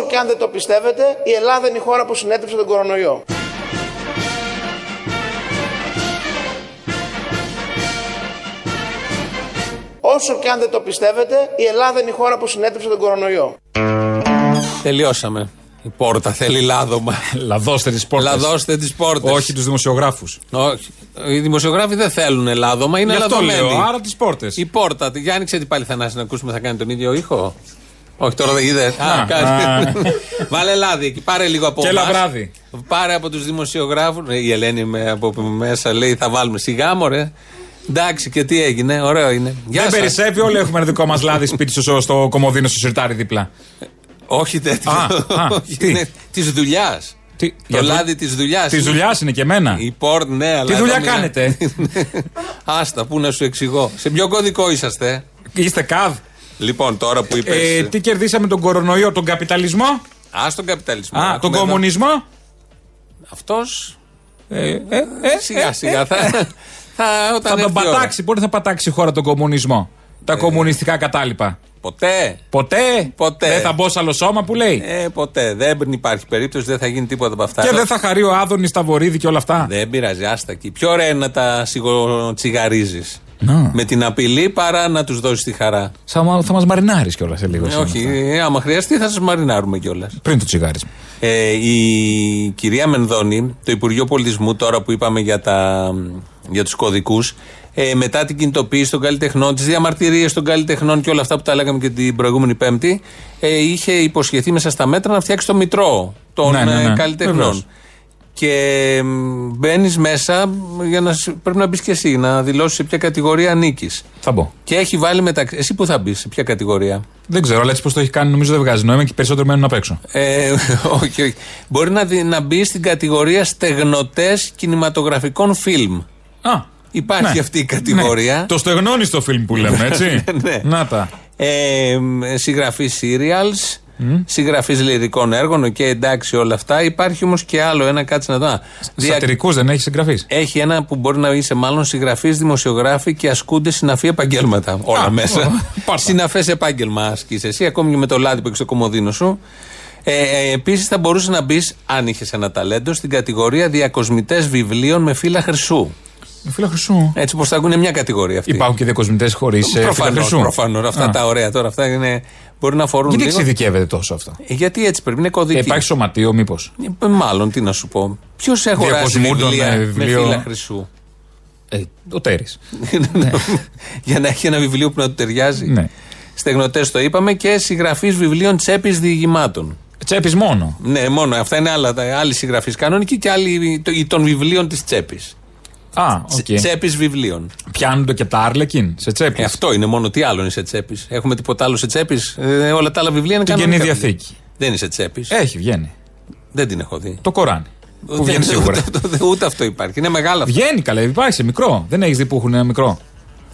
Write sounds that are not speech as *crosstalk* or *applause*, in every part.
Όσο και αν δεν το πιστεύετε, η Ελλάδα είναι η χώρα που συνέτρεψε τον κορονοϊό. Όσο και αν δεν το πιστεύετε, η Ελλάδα είναι η χώρα που συνέτρεψε τον κορονοϊό. Τελειώσαμε. Η πόρτα θέλει λάδωμα. *laughs* Λαδώστε τις πόρτες. Λαδώστε τις πόρτες. Όχι τους δημοσιογράφους. Όχι. Οι δημοσιογράφοι δεν θέλουν λάδωμα, είναι Γι' αυτό λαδωμένοι. λέω, άρα τις πόρτες. Η πόρτα. Για άνοιξε την πάλι Θανάση να ακούσουμε, θα κάνει τον ίδιο ήχο; Όχι, τώρα δεν είδε. Α, Α, κάνει. α. Βάλε λάδι εκεί, πάρε λίγο από Και εμάς. λαβράδι. Πάρε από τους δημοσιογράφους. Η Ελένη με, από μέσα λέει θα βάλουμε σιγά μωρέ. Εντάξει, και τι έγινε, ωραίο είναι. Γεια Δεν σας. περισσεύει, όλοι έχουμε ένα δικό μας λάδι σπίτι στο, στο κομμωδίνο στο σιρτάρι δίπλα. Όχι τέτοιο. Α, α, Όχι, τι; είναι Της δουλειάς. Τι, Το για δου- λάδι της δουλειάς. Της δουλειάς είναι και εμένα. Η πόρτ, ναι, αλλά. Τι εδώ δουλειά μιλά- κάνετε; Άστα, πού να σου εξηγώ. Σε ποιο κωδικό είσαστε; Είστε καβ. Λοιπόν, τώρα που είπε. Ε, τι κερδίσαμε τον κορονοϊό, τον καπιταλισμό; Α τον καπιταλισμό. Α, Έχουμε τον εδώ- κομμουνισμό; Αυτός; Ε, ε, ε, Σιγά ε, σιγά ε, θα, θα, όταν Θα τον έρθει η ώρα. πατάξει. Πότε θα πατάξει η χώρα τον κομμουνισμό; Τα κομμουνιστικά κατάλοιπα. Ποτέ. Ποτέ; Ποτέ. Δεν θα μπω σε άλλο σώμα που λέει; Ε, ποτέ. Δεν υπάρχει περίπτωση, δεν θα γίνει τίποτα από αυτά. Και δεν θα χαρεί ο Άδωνης Σταβορίδη και όλα αυτά; Δεν πειράζει, άστα εκεί. Πιο ωραία είναι να τα σιγοτσιγαρίζει. Να. Με την απειλή παρά να τους δώσεις τη χαρά. Θα, μα- θα μας μαρινάρεις κιόλας σε λίγο. Ε, εσύ με όχι, αυτά. ε, άμα χρειαστεί θα σας μαρινάρουμε κιόλας. Πριν το τσιγάρισμα. Ε, η κυρία Μενδώνη, το Υπουργείο Πολιτισμού, τώρα που είπαμε για, τα, για τους κωδικούς, ε, μετά την κινητοποίηση των καλλιτεχνών, τις διαμαρτυρίες των καλλιτεχνών και όλα αυτά που τα λέγαμε και την προηγούμενη Πέμπτη, ε, είχε υποσχεθεί μέσα στα μέτρα να φτιάξει το μητρό των Ναι, ναι, ε, ναι. καλλιτεχνών. Βεβαίως. Και μπαίνεις μέσα για να σ- πρέπει να μπεις και εσύ, να δηλώσεις σε ποια κατηγορία ανήκει. Θα μπω. Και έχει βάλει μεταξύ. Εσύ που θα μπεις, σε ποια κατηγορία; Δεν ξέρω, αλλά έτσι πώ το έχει κάνει, νομίζω δεν βγάζει νόημα και περισσότερο μένουν απ' έξω. Ε, *laughs* όχι, όχι. Μπορεί να, δει- να μπεις στην κατηγορία στεγνωτές κινηματογραφικών φιλμ. Α, Υπάρχει ναι. αυτή η κατηγορία. Ναι. Το στεγνώνεις το φιλμ που λέμε, έτσι. *laughs* Ναι. Να τα. Ε, συγγραφή serials, συγγραφή λυρικών έργων, και εντάξει όλα αυτά. Υπάρχει όμως και άλλο ένα, κάτσε να δω. Α, δια- Σατυρικούς δεν έχεις συγγραφείς; Έχει ένα που μπορεί να είσαι μάλλον συγγραφεί, δημοσιογράφοι και ασκούνται συναφή επαγγέλματα. Όλα Α, μέσα. *laughs* πάρτα. Συναφές επάγγελμα ασκεί εσύ, ακόμη και με το λάδι που έχεις στο κομμωδίνο σου. Ε, ε, Επίσης θα μπορούσε να μπεις, αν είχες ένα ταλέντο, στην κατηγορία διακοσμητές βιβλίων με φύλλα χρυσού. Φίλο Χρυσού. Έτσι πως θα ακούνε μια κατηγορία αυτή. Υπάρχουν και διακοσμητές χωρίς φύλλα Προφανώς. Χρυσού. Προφανώς, αυτά Α. τα ωραία τώρα. Αυτά είναι, μπορεί να φορούν Γιατί λίγο. εξειδικεύεται τόσο αυτό; Ε, Γιατί έτσι πρέπει, είναι κωδική. Ε, Υπάρχει σωματείο, μήπως; Ε, Μάλλον, τι να σου πω. Ποιος έχει αγοράσει Διακοσμούντων, βιβλία ε, με βιβλίο. φύλλα χρυσού; Ε, ο Τέρι. Για να έχει ένα βιβλίο που να του ταιριάζει. Ναι. Στεγνωτές το είπαμε και συγγραφείς βιβλίων τσέπης διηγημάτων. Τσέπης μόνο. Ναι, μόνο αυτά είναι άλλα, τα- άλλοι συγγραφείς κανονικοί και άλλοι το- των βιβλίων της τσέπης. Α, οκ. Τσέπης βιβλίων. Πιάνονται και τα άρλεκιν σε τσέπης. Ε, αυτό είναι μόνο. Τι άλλο είναι σε τσέπης. Έχουμε τίποτα άλλο σε τσέπης; Ε, όλα τα άλλα βιβλία είναι Την κανονικά. Καινή βιβλία. Διαθήκη. Δεν είναι σε τσέπης. Έχει, βγαίνει. Δεν την έχω δει. Το Κοράνι. Που Ούτε- βγαίνει σίγουρα. Ούτε, ούτε- ούτε αυτό υπάρχει. Είναι μεγάλο αυτό. Βγαίνει καλά, υπάρχει σε μικρό. Δεν έχεις δει που έχουν μικρό.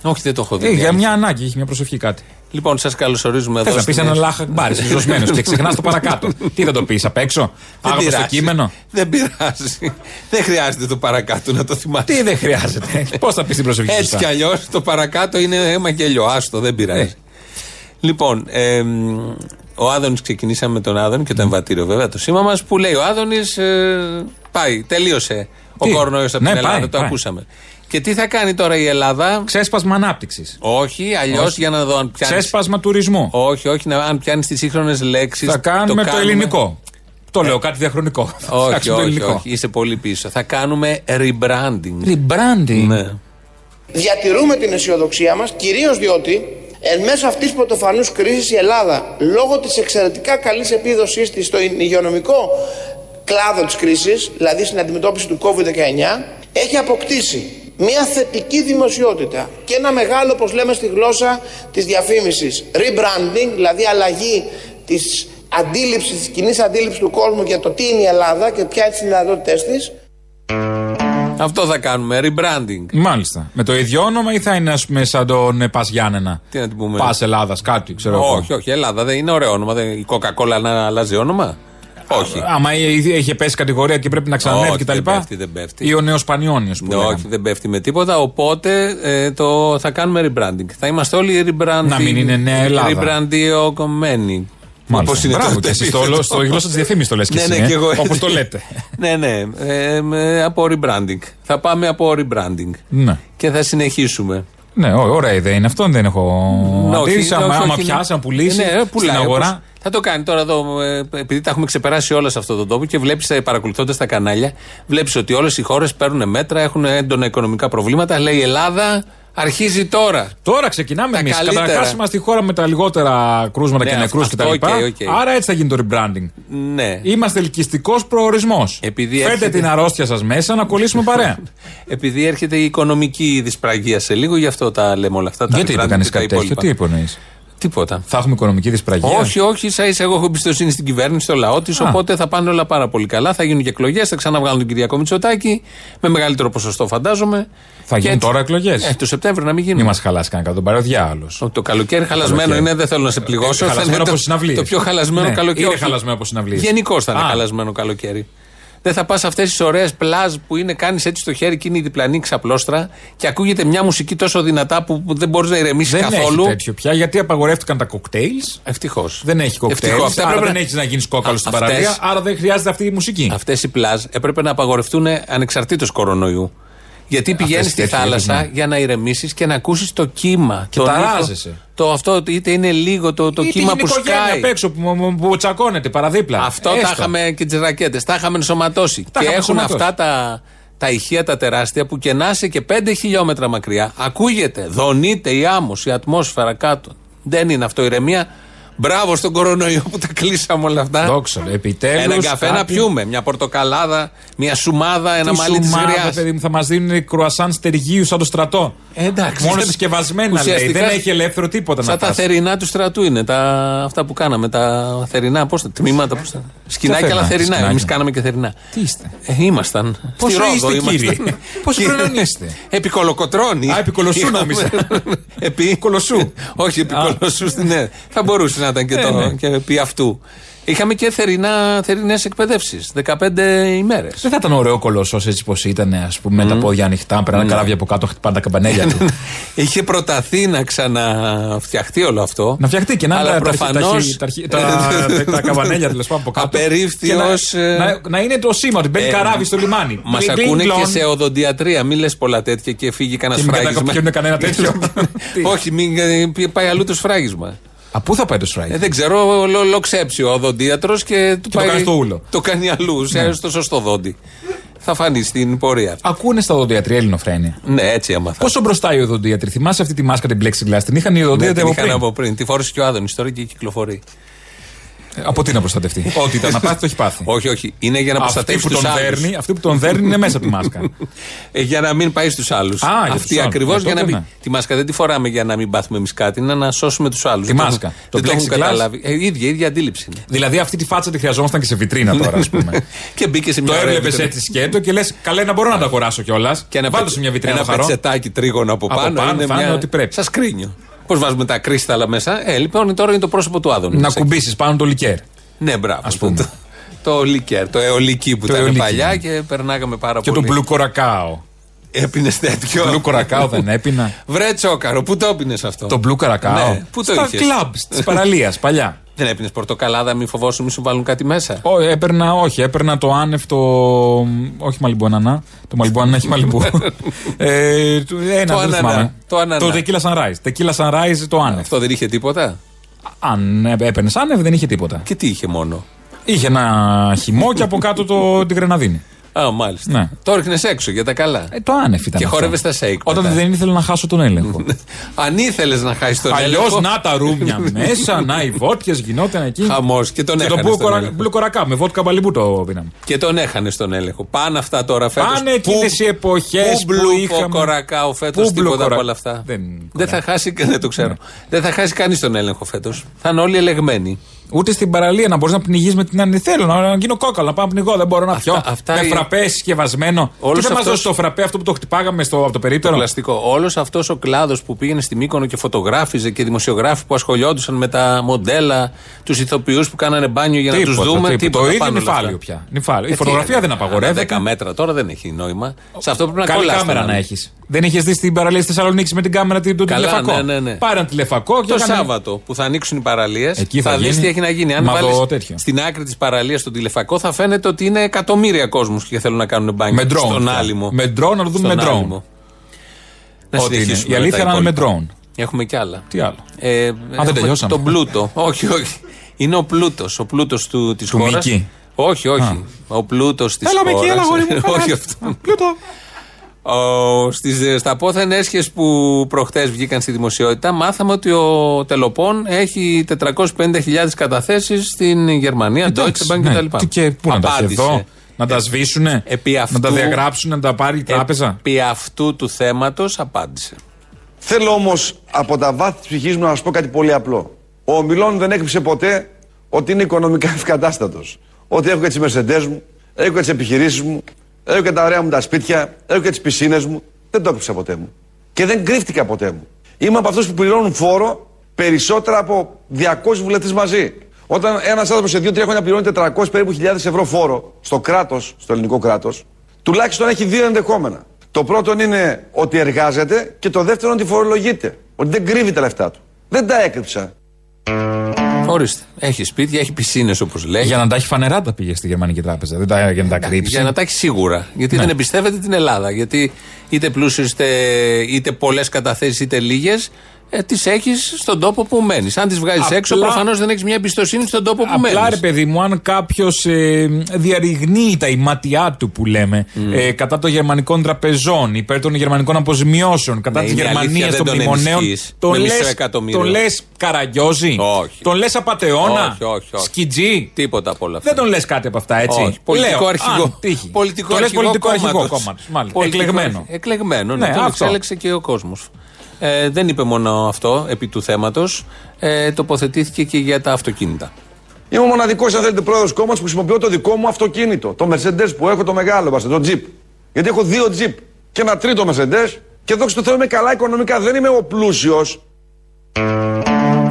Όχι, δεν το έχω δει. Ε, για διάλειμμα. μια ανάγκη, έχει μια προσευχή κάτι. Λοιπόν, σας καλωσορίζουμε Θες εδώ. να πεις στην- ένα λάχα μπάρι, ζωσμένο και ξεχνάς το παρακάτω. *laughs* Τι θα το πεις απ' έξω, Δεν άγραφο στο πειράζει. κείμενο; Δεν πειράζει. δεν χρειάζεται το παρακάτω να το θυμάσαι. Τι δεν χρειάζεται; Πώς θα πεις την προσοχή σου. Έτσι κι αλλιώς το παρακάτω είναι αίμα και Άστο, δεν πειράζει. Ε. Λοιπόν, εμ, ο Άδωνης ξεκινήσαμε με τον Άδωνη και το εμβατήριο βέβαια το σήμα μας που λέει ο Άδωνης πάει, τελείωσε ο Τι; κορονοϊός από Ναι, την Ελλάδα, πάει, το πάει. ακούσαμε. Και τι θα κάνει τώρα η Ελλάδα, Ξέσπασμα ανάπτυξης. Όχι, αλλιώς Όχι. για να δω αν πιάνει. Ξέσπασμα τουρισμού. Όχι, όχι, να, αν πιάνεις τις σύγχρονες λέξεις. Θα κάνουμε το, ελληνικό. Το λέω κάτι διαχρονικό. *laughs* Θα Όχι, φτιάξουμε το όχι, ελληνικό. όχι, είσαι πολύ πίσω. Θα κάνουμε rebranding. Rebranding. Ναι. Διατηρούμε την αισιοδοξία μας, κυρίως διότι εν μέσω αυτής της πρωτοφανούς κρίσης η Ελλάδα, λόγω της εξαιρετικά καλής επίδοσής της στο υγειονομικό κλάδο της κρίσης, δηλαδή στην αντιμετώπιση του COVID-19, έχει αποκτήσει μια θετική δημοσιότητα και ένα μεγάλο, όπως λέμε στη γλώσσα της διαφήμισης, rebranding, δηλαδή αλλαγή της αντίληψης, της κοινής αντίληψης του κόσμου για το τι είναι η Ελλάδα και ποια είναι τις δυνατότητες της. Αυτό θα κάνουμε, rebranding. Μάλιστα. Με το ίδιο όνομα ή θα είναι ας πούμε σαν τον ε, Πας Γιάννενα. Τι να την πούμε. Πας Ελλάδας, κάτι, ξέρω εγώ. Όχι, όχι, Ελλάδα δεν είναι ωραίο όνομα. Δεν, η Coca-Cola να αλλάζει όνομα. Όχι. Άμα ε- έχει πέσει κατηγορία και πρέπει να ξανανεύει Όχι, κτλ. δεν πέφτει, δεν πέφτει. Ή ο νέος Πανιόνιος που Ναι, λέγαμε. όχι, δεν πέφτει με τίποτα. Οπότε ε, το, θα κάνουμε rebranding. Θα είμαστε όλοι rebranding. Να μην είναι Νέα Ελλάδα. Rebranding. Μάλιστα. Όπως είναι Μπράβο το και εσύ επίθετο. στο, στο γλώσσα τη διαφήμιση το λες και Ναι, εσύ. ναι, ε, και εγώ Όπως έτσι. το λέτε. *laughs* ναι, ναι. Ε, με- από rebranding. Θα πάμε από rebranding. ναι. Και θα συνεχίσουμε. Ναι, ω- ωραία ιδέα είναι αυτό, δεν έχω Ναι, όχι, αντίρρηση. όχι, Άμα, άμα όχι, πιάσει, αν πουλήσεις Ναι, ε, στην πουλάει, αγορά. όπως- Θα το κάνει τώρα εδώ, ε, επειδή τα έχουμε ξεπεράσει όλα σε αυτόν τον τόπο και βλέπεις, παρακολουθώντας τα κανάλια, βλέπεις ότι όλες οι χώρες παίρνουν μέτρα, έχουν έντονα οικονομικά προβλήματα. Λέει η Ελλάδα αρχίζει τώρα. Τώρα ξεκινάμε Τα εμείς. καλύτερα. Καταρχάς είμαστε η χώρα με τα λιγότερα κρούσματα Ναι, και αυτό- νεκρούς κτλ. αυτό, OK, OK. Άρα έτσι θα γίνει το rebranding. Ναι. Είμαστε ελκυστικός προορισμός. Επειδή Φέρτε έρχεται- την αρρώστια σας μέσα να κολλήσουμε παρέα. *laughs* Επειδή έρχεται η οικονομική δυσπραγία σε λίγο, γι' αυτό τα λέμε όλα αυτά. Τα Γιατί το rebranding κάνεις και τα κάτι τέτοιο, υπόλοιπα. τι υπονοείς; Τίποτα. Θα έχουμε οικονομική δυσπραγία. Όχι, όχι, ίσα ίσα εγώ έχω εμπιστοσύνη στην κυβέρνηση, στο λαό της. Α. Οπότε θα πάνε όλα πάρα πολύ καλά. Θα γίνουν και εκλογές, θα ξαναβγάλουν τον Κυριακό Μητσοτάκη. Με μεγαλύτερο ποσοστό, φαντάζομαι. Θα Και γίνουν έτσι- τώρα εκλογές; Ε, το Σεπτέμβριο να μην γίνουν. Μην μας χαλάσει κανένα τον πάρει ο διάολος. Ο- Το καλοκαίρι χαλασμένο καλοκαίρι. είναι, δεν θέλω να σε πληγώσω. Ε, θα χαλασμένο είναι από το- συναυλίες. Το πιο χαλασμένο Ναι, καλοκαίρι. είναι όχι. χαλασμένο από συναυλίες. Γενικώς θα είναι Α. χαλασμένο καλοκαίρι. Δεν θα πας σε αυτές τις ωραίες πλάζ που είναι, κάνεις έτσι στο χέρι και είναι η διπλανή ξαπλώστρα και ακούγεται μια μουσική τόσο δυνατά που που δεν μπορείς να ηρεμήσεις Δεν καθόλου. έχει τέτοιο πια γιατί απαγορεύτηκαν τα κοκτέιλς. Ευτυχώς. Δεν έχει κοκτέιλς. Ευτυχώς. Αυτά Άρα πρέπει δεν να- έχεις να γίνεις κόκαλος στην Αυτές- παραλία. Άρα δεν χρειάζεται αυτή η μουσική. Αυτές οι πλάζ έπρεπε να απαγορευτούν ανεξαρτήτως κορονοϊού. Γιατί πηγαίνεις στη τέτοιες, θάλασσα ναι. για να ηρεμήσεις και να ακούσεις το κύμα. Και τον ταράζεσαι. ήχο. Το αυτό είτε είναι λίγο το, το Ή κύμα την που οικογένεια σκάει. απ' έξω που, που, που τσακώνεται παραδίπλα. Αυτό τα Έστω. είχαμε και τις ρακέτες. Τα είχαμε ενσωματώσει. Τα και είχαμε έχουν ενσωματώσει. αυτά τα, τα ηχεία τα τεράστια που και να είσαι και 5 χιλιόμετρα μακριά. Ακούγεται, δονείται η άμμος, η ατμόσφαιρα κάτω. Δεν είναι αυτό ηρεμία. Μπράβο στον κορονοϊό που τα κλείσαμε όλα αυτά. Δόξα, επιτέλους. Ένα καφέ να πιούμε, μια πορτοκαλάδα, μια σουμάδα, ένα μαλλί της γριά. παιδί μου, θα μας δίνουν κρουασάν στεργίου σαν το στρατό. Εντάξει. Μόνο συσκευασμένα λέει. Ουσιαστικά Δεν έχει ελεύθερο τίποτα Σαν να τα φας. θερινά του στρατού είναι. Τα, αυτά που κάναμε. Τα θερινά, πώς τα τμήματα. Πώς τα, σκηνάκια, θερινά, αλλά θερινά. σκηνάκια. Εμείς κάναμε και θερινά. Τι είστε; Ε, ήμασταν. Πόσο Στη είστε, Ρόδο ήμασταν. κύριε; Πόσο Κύριε- χρονών είστε; *laughs* Επί Κολοκοτρώνη. Α, επί Κολοσσού Είχαμε- νόμιζα. επί Κολοσσού. Όχι, επί Α. Κολοσσού στην ναι. Θα μπορούσε να ήταν και, Ε, το, ναι. και επί αυτού. Είχαμε και θερινά, θερινές εκπαιδεύσεις, 15 ημέρες. Δεν θα ήταν ωραίο κολοσσός έτσι πως ήταν, ας πούμε, με τα πόδια ανοιχτά, περνάνε καράβια από κάτω, χτυπάνε τα καμπανέλια *laughs* του. Είχε προταθεί να ξαναφτιαχτεί όλο αυτό. Να φτιαχτεί και να Αλλά είναι τα, τα, προφανώς- τα, τα, *laughs* τα, τα καμπανέλια τέλος πάντων από κάτω. Απερίφθη Και να- ως, ε, Να, να είναι το σήμα ότι μπαίνει Ε, καράβι στο λιμάνι. Μας Μπλιν, ακούνε μπλιν, και πλον. σε οδοντιατρία. Μην λες πολλά τέτοια και φύγει κανένας Και μην φράγισμα. κατακοπιούν κανένα *laughs* τέτοιο. Τι; Όχι, μην ε, πει- πάει αλλού το σφράγισμα. Α, πού θα πάει το σφράγι. Ε, δεν ξέρω, λο, λοξέψει ο οδοντίατρος και του το κάνει στο ούλο. Το κάνει αλλού, σε στο σωστό δόντι. Θα φανεί στην πορεία. Ακούνε στα οδοντιατρία ελληνοφρένια. Ναι, έτσι έμαθα. Πόσο μπροστά οι οδοντίατροι. Θυμάσαι αυτή τη μάσκα την plexiglass. Την είχαν οι Ναι, οδοντίατροι την από είχαν πριν; από πριν. Τη φόρησε και ο Άδωνης τώρα και κυκλοφορεί. Ε, Από τι να προστατευτεί; *laughs* Ό,τι ήταν να πάθεις, το έχει πάθει. όχι, όχι. Είναι για να Αυτή προστατεύσει που, τους τον άλλους. δέρνει, αυτή που τον δέρνει είναι μέσα από τη μάσκα. *laughs* Ε, για να μην πάει στους άλλους. για τους Αυτή άλλους. ακριβώς Ε, για να τότε μην. ναι. Τη μάσκα δεν τη φοράμε για να μην πάθουμε εμείς κάτι, είναι να σώσουμε τους άλλους. Τη μάσκα. Το Δεν το έχουν plexiglass. καταλάβει. Ε, η ίδια, η ίδια αντίληψη είναι. δηλαδή αυτή τη φάτσα τη χρειαζόμασταν και σε βιτρίνα τώρα, ας πούμε. *laughs* και μπήκε σε το μια ωραία έβλεπες βιτρίνα. έτσι σκέτο και λες: Καλέ να μπορώ να τα αγοράσω κιόλας. Και ένα, Βάλω πετσε- σε μια βιτρίνα ένα το χαρό. πετσετάκι τρίγωνο από Από πάνω. πάνω, είναι θα είναι μια... ό,τι πρέπει. Σας κρίνιο. Πώς βάζουμε τα κρίσταλα μέσα; Ε, λοιπόν, τώρα είναι το πρόσωπο του Άδωνη. Να μέσα. κουμπίσεις πάνω το λικέρ. Ναι, μπράβο. Ας πούμε. Το, το λικέρ, το αιωλική που Το ήταν αιωλική, παλιά ναι. και περνάγαμε πάρα Και πολύ. το μπλου κορακάο. Έπινες τέτοιο. Το μπλου κορακάο δεν έπινα. Βρε τσόκαρο, πού το έπινες αυτό; Το μπλου καρακάο. Ναι, πού το Στα είχες; κλαμπ της παραλίας παλιά. Δεν έπινε πορτοκαλάδα, μη φοβόσου, μη σου βάλουν κάτι μέσα. Ω, έπαιρνα, όχι, έπαιρνα το άνευ το. Όχι μαλιμπού ανανά. Το μαλιμπού ανανά έχει μαλιμπού. *laughs* ε, το- ένα, Το δεν ανανά, θυμάμαι. το ανανά. Το tequila sunrise. Tequila sunrise το άνευ. Αυτό δεν είχε τίποτα; Αν έπαιρνες άνευ δεν είχε τίποτα. Και τι είχε μόνο; Είχε ένα χυμό και από κάτω το, την γρεναδίνη. Α, μάλιστα. Ναι. Το έριχνες έξω για τα καλά. Ε, το άνευ ήταν. Και αυτό. χόρευε τα σέικ Όταν μετά. δεν ήθελα να χάσω τον έλεγχο. Αν ήθελες να χάσεις τον Αλλιώς έλεγχο. να τα ρούμια *laughs* μέσα, να οι βότκες γινόταν εκεί. Χαμός και τον Και το έχανες. μπλου, στον κορα... έλεγχο. μπλου κορακά με βότκα μπαλιμπού το πίναμε. Και τον έχανες στον έλεγχο. Πάνε αυτά τώρα φέτος. Πάνε εκείνες οι εποχές που μπλου είχαμε- κορακάο φέτο, Πού μπλου τίποτα από κορα- όλα αυτά; Δεν- Δεν θα χάσει, *laughs* δεν το ξέρω. Δεν θα χάσει κανείς τον έλεγχο φέτος. Θα είναι όλοι ελεγμένοι. Ούτε στην παραλία να μπορείς να πνιγείς με την άλλη. Θέλω να, να γίνω κόκαλο, να πάω να πνιγώ. Δεν μπορώ να Αυτά- πιω. αυτά με είναι- φραπέ συσκευασμένο. Όλος και δεν μας αυτός- δώσει το φραπέ αυτό που το χτυπάγαμε στο, από το Το περίπτερο. πλαστικό. Όλος αυτός ο κλάδος που πήγαινε στη Μύκονο και φωτογράφιζε και δημοσιογράφοι που ασχολιόντουσαν με τα μοντέλα, τους ηθοποιούς που κάνανε μπάνιο για να τους Τίποτα, δούμε. τίποτα. Το ίδιο πάνω όλα νυφάλιο αυτά. πια. Νυφάλιο. Η Ε, τι φωτογραφία είναι, δεν απαγορεύεται. 10 μέτρα τώρα δεν έχει νόημα. Σε αυτό πρέπει να Καλή κολλάς κάμερα τον να άλλο. έχεις. Δεν είχε δει στην παραλία στη Θεσσαλονίκη με την κάμερα την- τον Καλά, τηλεφακό; ναι, ναι, ναι. Πάρε ένα τηλεφακό και Το έκανε- Σάββατο που θα ανοίξουν οι παραλίες, Εκεί θα θα, δεις γίνει. τι έχει έχει να γίνει. Αν Μα δω βάλεις τέτοιο. στην άκρη της παραλίας στον τηλεφακό, θα φαίνεται ότι είναι εκατομμύρια κόσμο και θέλουν να κάνουν μπάνιο. Με drone. Στον πια. άλυμο. Με drone να το δούμε Στον με drone. άλυμο. Να Ό,τι είναι. συνεχίσουμε Η αλήθεια τα είναι με υπόλοιπα. drone. Έχουμε κι άλλα. Τι άλλο; Ε, έχουμε τελειώσαμε. Τον πλούτο. *laughs* όχι, όχι. Είναι ο πλούτος. Ο πλούτος της Του χώρας. Μίκη. Όχι, όχι. Α. Ο πλούτος της Έλα, χώρας. Μίκη, έλα, αγόρι μου. *laughs* όχι Έλα. αυτό. Πλούτο. Ο, στις, στα πόθεν έσχες που προχτές βγήκαν στη δημοσιότητα μάθαμε ότι ο Τελοπών έχει 450.000 καταθέσεις στην Γερμανία, Deutsche Εντάξει, Bank ναι. κτλ. Τι και πού να τα έχει Απάντησε. εδώ, να τα σβήσουνε, επί να αυτού- τα διαγράψουν, να τα πάρει η τράπεζα. Επί αυτού του θέματος απάντησε. Θέλω όμως από τα βάθη της ψυχής μου να σας πω κάτι πολύ απλό. Ο Μιλών δεν έκρυψε ποτέ ότι είναι οικονομικά *laughs* ευκατάστατος. Ότι έχω και τις Mercedes μου, έχω και τις επιχειρήσεις μου, έχω και τα ωραία μου τα σπίτια, έχω και τις πισίνες μου. Δεν το έκρυψα ποτέ μου. Και δεν κρύφτηκα ποτέ μου. Είμαι από αυτούς που πληρώνουν φόρο περισσότερα από 200 βουλευτές μαζί. Όταν ένας άνθρωπος σε 2-3 χρόνια πληρώνει 400 περίπου χιλιάδες ευρώ φόρο στο κράτος, στο ελληνικό κράτος, τουλάχιστον έχει δύο ενδεχόμενα. Το πρώτο είναι ότι εργάζεται και το δεύτερο ότι φορολογείται. Ότι δεν κρύβει τα λεφτά του. Δεν τα έκρυψα. Ορίστε. Έχει σπίτια, έχει πισίνες όπως λέει. Για να τα έχει φανερά τα πήγε στη γερμανική τράπεζα. Δεν τα, για να τα κρύψει. Για να τα έχει σίγουρα. Γιατί Ναι. δεν εμπιστεύεται την Ελλάδα. Γιατί είτε πλούσιο, είτε, είτε πολλές καταθέσεις, είτε λίγες, ε, τις έχεις στον τόπο που μένεις. Αν τις βγάζει Απλά- έξω, προφανώς δεν έχεις μια εμπιστοσύνη στον τόπο που μένεις. Απλά ρε παιδί μου, αν κάποιος ε, διαρριγνύει τα ηματιά του που λέμε ε, κατά των γερμανικών τραπεζών, υπέρ των γερμανικών αποζημιώσεων, κατά Ναι, τη είναι Γερμανία αλήθεια, των δεν τον μνημονέων. ενισχύεις Τον με λε μισό εκατομμύριο. τον λες καραγκιόζη, Όχι. τον λες απατεώνα, Όχι, όχι, όχι. σκιτζή; Τίποτα από όλα αυτά. Δεν τον λες κάτι από αυτά, έτσι; Όχι. Πολιτικό Λέω, αρχηγό. αν τύχει. Πολιτικό το λες αρχηγό πολιτικό αρχηγό κόμματος. κόμματος. Μάλιστα. Πολιτικό Εκλεγμένο. αρχηγό. Εκλεγμένο, ναι. Ναι, τον αυτό. εξέλεξε και ο κόσμος. Ε, δεν είπε μόνο αυτό επί του θέματος. Ε, τοποθετήθηκε και για τα αυτοκίνητα. Είμαι ο μοναδικός, αν θέλετε, πρόεδρος κόμματος που χρησιμοποιώ το δικό μου αυτοκίνητο. Το Mercedes που έχω το μεγάλο, βάστε, το Jeep. Γιατί έχω δύο Jeep και ένα τρίτο Mercedes και δόξα τω Θεώ είμαι καλά οικονομικά. Δεν είμαι ο πλούσιος.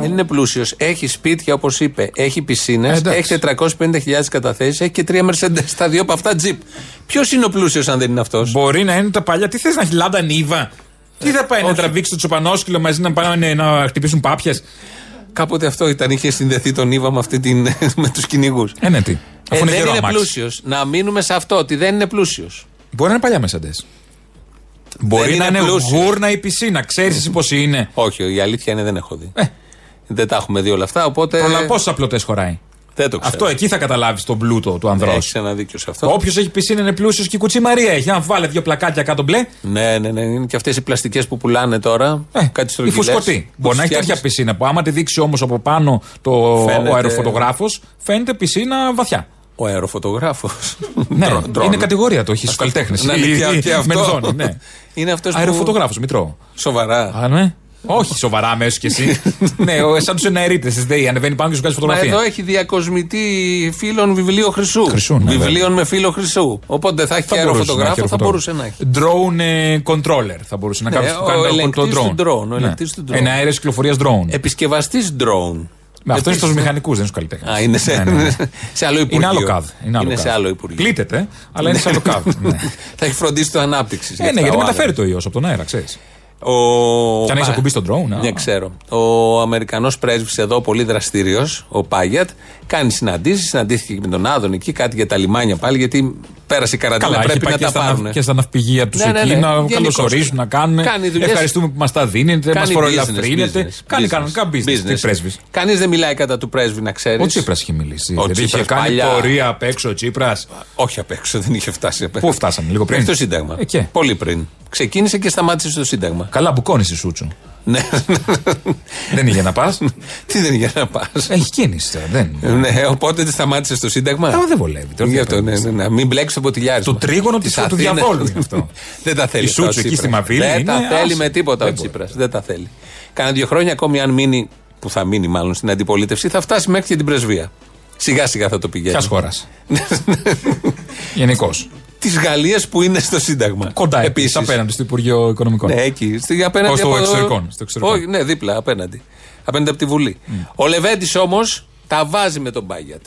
Δεν είναι πλούσιος. Έχει σπίτια, όπως είπε. Έχει πισίνες. Ε, εντάξει. έχει 450.000 καταθέσεις. Έχει και τρία Mercedes. Τα δύο από αυτά Jeep. Ποιος είναι ο πλούσιος, αν δεν είναι αυτός; Μπορεί να είναι τα παλιά. Τι θες να έχει λάντα νύβα. Τι θα πάει να όχι. τραβήξει το τσοπανόσκυλο μαζί να πάνε να χτυπήσουν πάπιες; Κάποτε αυτό ήταν. Είχε συνδεθεί τον Ήβα με, αυτή την, *laughs* με τους κυνηγούς. Ε, ναι, τι. Ε, Αφού είναι δεν γερό είναι αμάξι. πλούσιος. Να μείνουμε σε αυτό, ότι δεν είναι πλούσιος. Μπορεί να είναι παλιά Mercedes. Μπορεί Δεν να είναι είναι πλούσιος. γούρνα η πισίνα. Ξέρεις εσύ πώς είναι. Όχι, η αλήθεια είναι δεν έχω δει. Ε. Δεν τα έχουμε δει όλα αυτά, οπότε. Προλα... Πόσες απλωτές χωράει; Δεν το ξέρω. Αυτό εκεί θα καταλάβεις τον πλούτο του ανδρό. Έχεις ένα δίκιο σε αυτό. Όποιος έχει πισίνα είναι πλούσιος και η κουτσή Μαρία έχει. Αν βάλε δύο πλακάκια κάτω μπλε, Ναι, ναι, ναι. Είναι και αυτές οι πλαστικές που πουλάνε τώρα. ε, κάτι η στρογγυλές. φουσκωτή. Που Μπορεί να έχει φτιάχνεις- τέτοια πισίνα που άμα τη δείξει όμως από πάνω το, Φαίνεται- ο αεροφωτογράφος, φαίνεται πισίνα βαθιά. Ο αεροφωτογράφος. *laughs* Ναι, είναι κατηγορία το, έχεις στου καλλιτέχνες. Ναι, ναι, και- και αυτό. ναι. *laughs* Είναι αυτός που- Αεροφωτογράφος, μητρό. Σοβαρά. Α, ναι. Όχι σοβαρά αμέσως κι εσύ. *laughs* ναι, ο- σαν τους εναερίτες τη ΔΕΗ, ανεβαίνει πάνω και σου βγάζει Μα φωτογραφία. εδώ έχει διακοσμητή φίλων βιβλίο χρυσού. Χρυσού, ναι, Βιβλίων με φύλλο χρυσού. Οπότε θα έχει και Θα μπορούσε να αεροφωτογράφο, έχει θα μπορούσε να έχει. Drone ε, controller θα μπορούσε να Ναι, κάνει ο που κάνει το- ελεγκτής το του drone. drone, ο Ναι. ελεγκτής του drone. Ένα αέρας κυκλοφορίας drone. Επισκευαστής drone. Με αυτό είναι Επίσης, στου μηχανικούς, δεν είναι στους καλλιτέχνες. Α, είναι σε, σε άλλο υπουργείο. Είναι άλλο καδ. Είναι, άλλο Είναι σε καδ. άλλο υπουργείο. Πλήττεται, αλλά είναι σε άλλο καδ. ναι. *laughs* θα έχει φροντίσει το ανάπτυξη. Ε, ναι, γιατί μεταφέρει το ιός από τον αέρα, ξέρεις. Ο... Κι αν έχεις Α, ακουμπήσει τον drone. α. Ναι, ξέρω. Ο Αμερικανός πρέσβης εδώ, πολύ δραστήριος, ο Πάγιατ, κάνει συναντήσεις. Συναντήθηκε και με τον Άδων εκεί, κάτι για τα λιμάνια πάλι, γιατί πέρασε η καραντίνα. Καλά, έχει πρέπει πάει να και τα στα, πάρουν. ναυ- και στα ναυπηγεία τους Ναι, ναι, εκεί ναι. να Γενικώς. καλωσορίσουν, να κάνουν. Κάνει δουλειές. Ευχαριστούμε που μας τα δίνετε, μας Κάνει φοροελαφρύνετε. business, Κάνει business, κανονικά business. Τι πρέσβης. Κανείς δεν μιλάει κατά του πρέσβη, να ξέρεις. Ο Τσίπρας είχε μιλήσει. Ο Δηλαδή είχε Τσίπρας κάνει παλιά. πορεία απ' έξω ο Τσίπρας. Όχι απ' έξω, δεν είχε φτάσει απ' έξω. Πού φτάσαμε, λίγο πριν. Μέχρι το Σύνταγμα. Ε, και. Πολύ πριν. Ξεκίνησε και σταμάτησε στο Σύνταγμα. Καλά, μπουκώνει η Σούτσου. Ναι. δεν είχε να πας. Τι δεν είχε να πας. Έχει κίνηση τώρα. Δεν. Ναι, οπότε τι σταμάτησε στο Σύνταγμα. Άμα δεν βολεύει. τώρα τι Γι' αυτό, θα ναι, κάνεις. ναι, ναι. Μην μπλέξει το ποτηλιάρισμα. Το τρίγωνο της- Της του Αθήνας. διαβόλου είναι αυτό. *laughs* δεν τα θέλει. Η αυτά ο Σούτσου εκεί Τσίπρας. στη Μαβίλη Δεν είναι, τα θέλει άσε. με τίποτα ο Δεν μπορεί. Τσίπρας. Δεν τα θέλει. Κάνα δύο χρόνια ακόμη, αν μείνει, που θα μείνει μάλλον στην αντιπολίτευση, θα φτάσει μέχρι και την πρεσβεία. Σιγά σιγά θα το πηγαίνει. Ποια χώρας; *laughs* Γενικώ. Της Γαλλίας που είναι στο Σύνταγμα. Κοντά επίση Επίσης. απέναντι στο Υπουργείο Οικονομικών. Ναι, εκεί. Στη, απέναντι Ως στο από- εξωτερικών, στο εξωτερικό. Όχι, ναι, δίπλα, απέναντι. Απέναντι από τη Βουλή. Ο Λεβέντης όμως τα βάζει με τον Πάγιατ.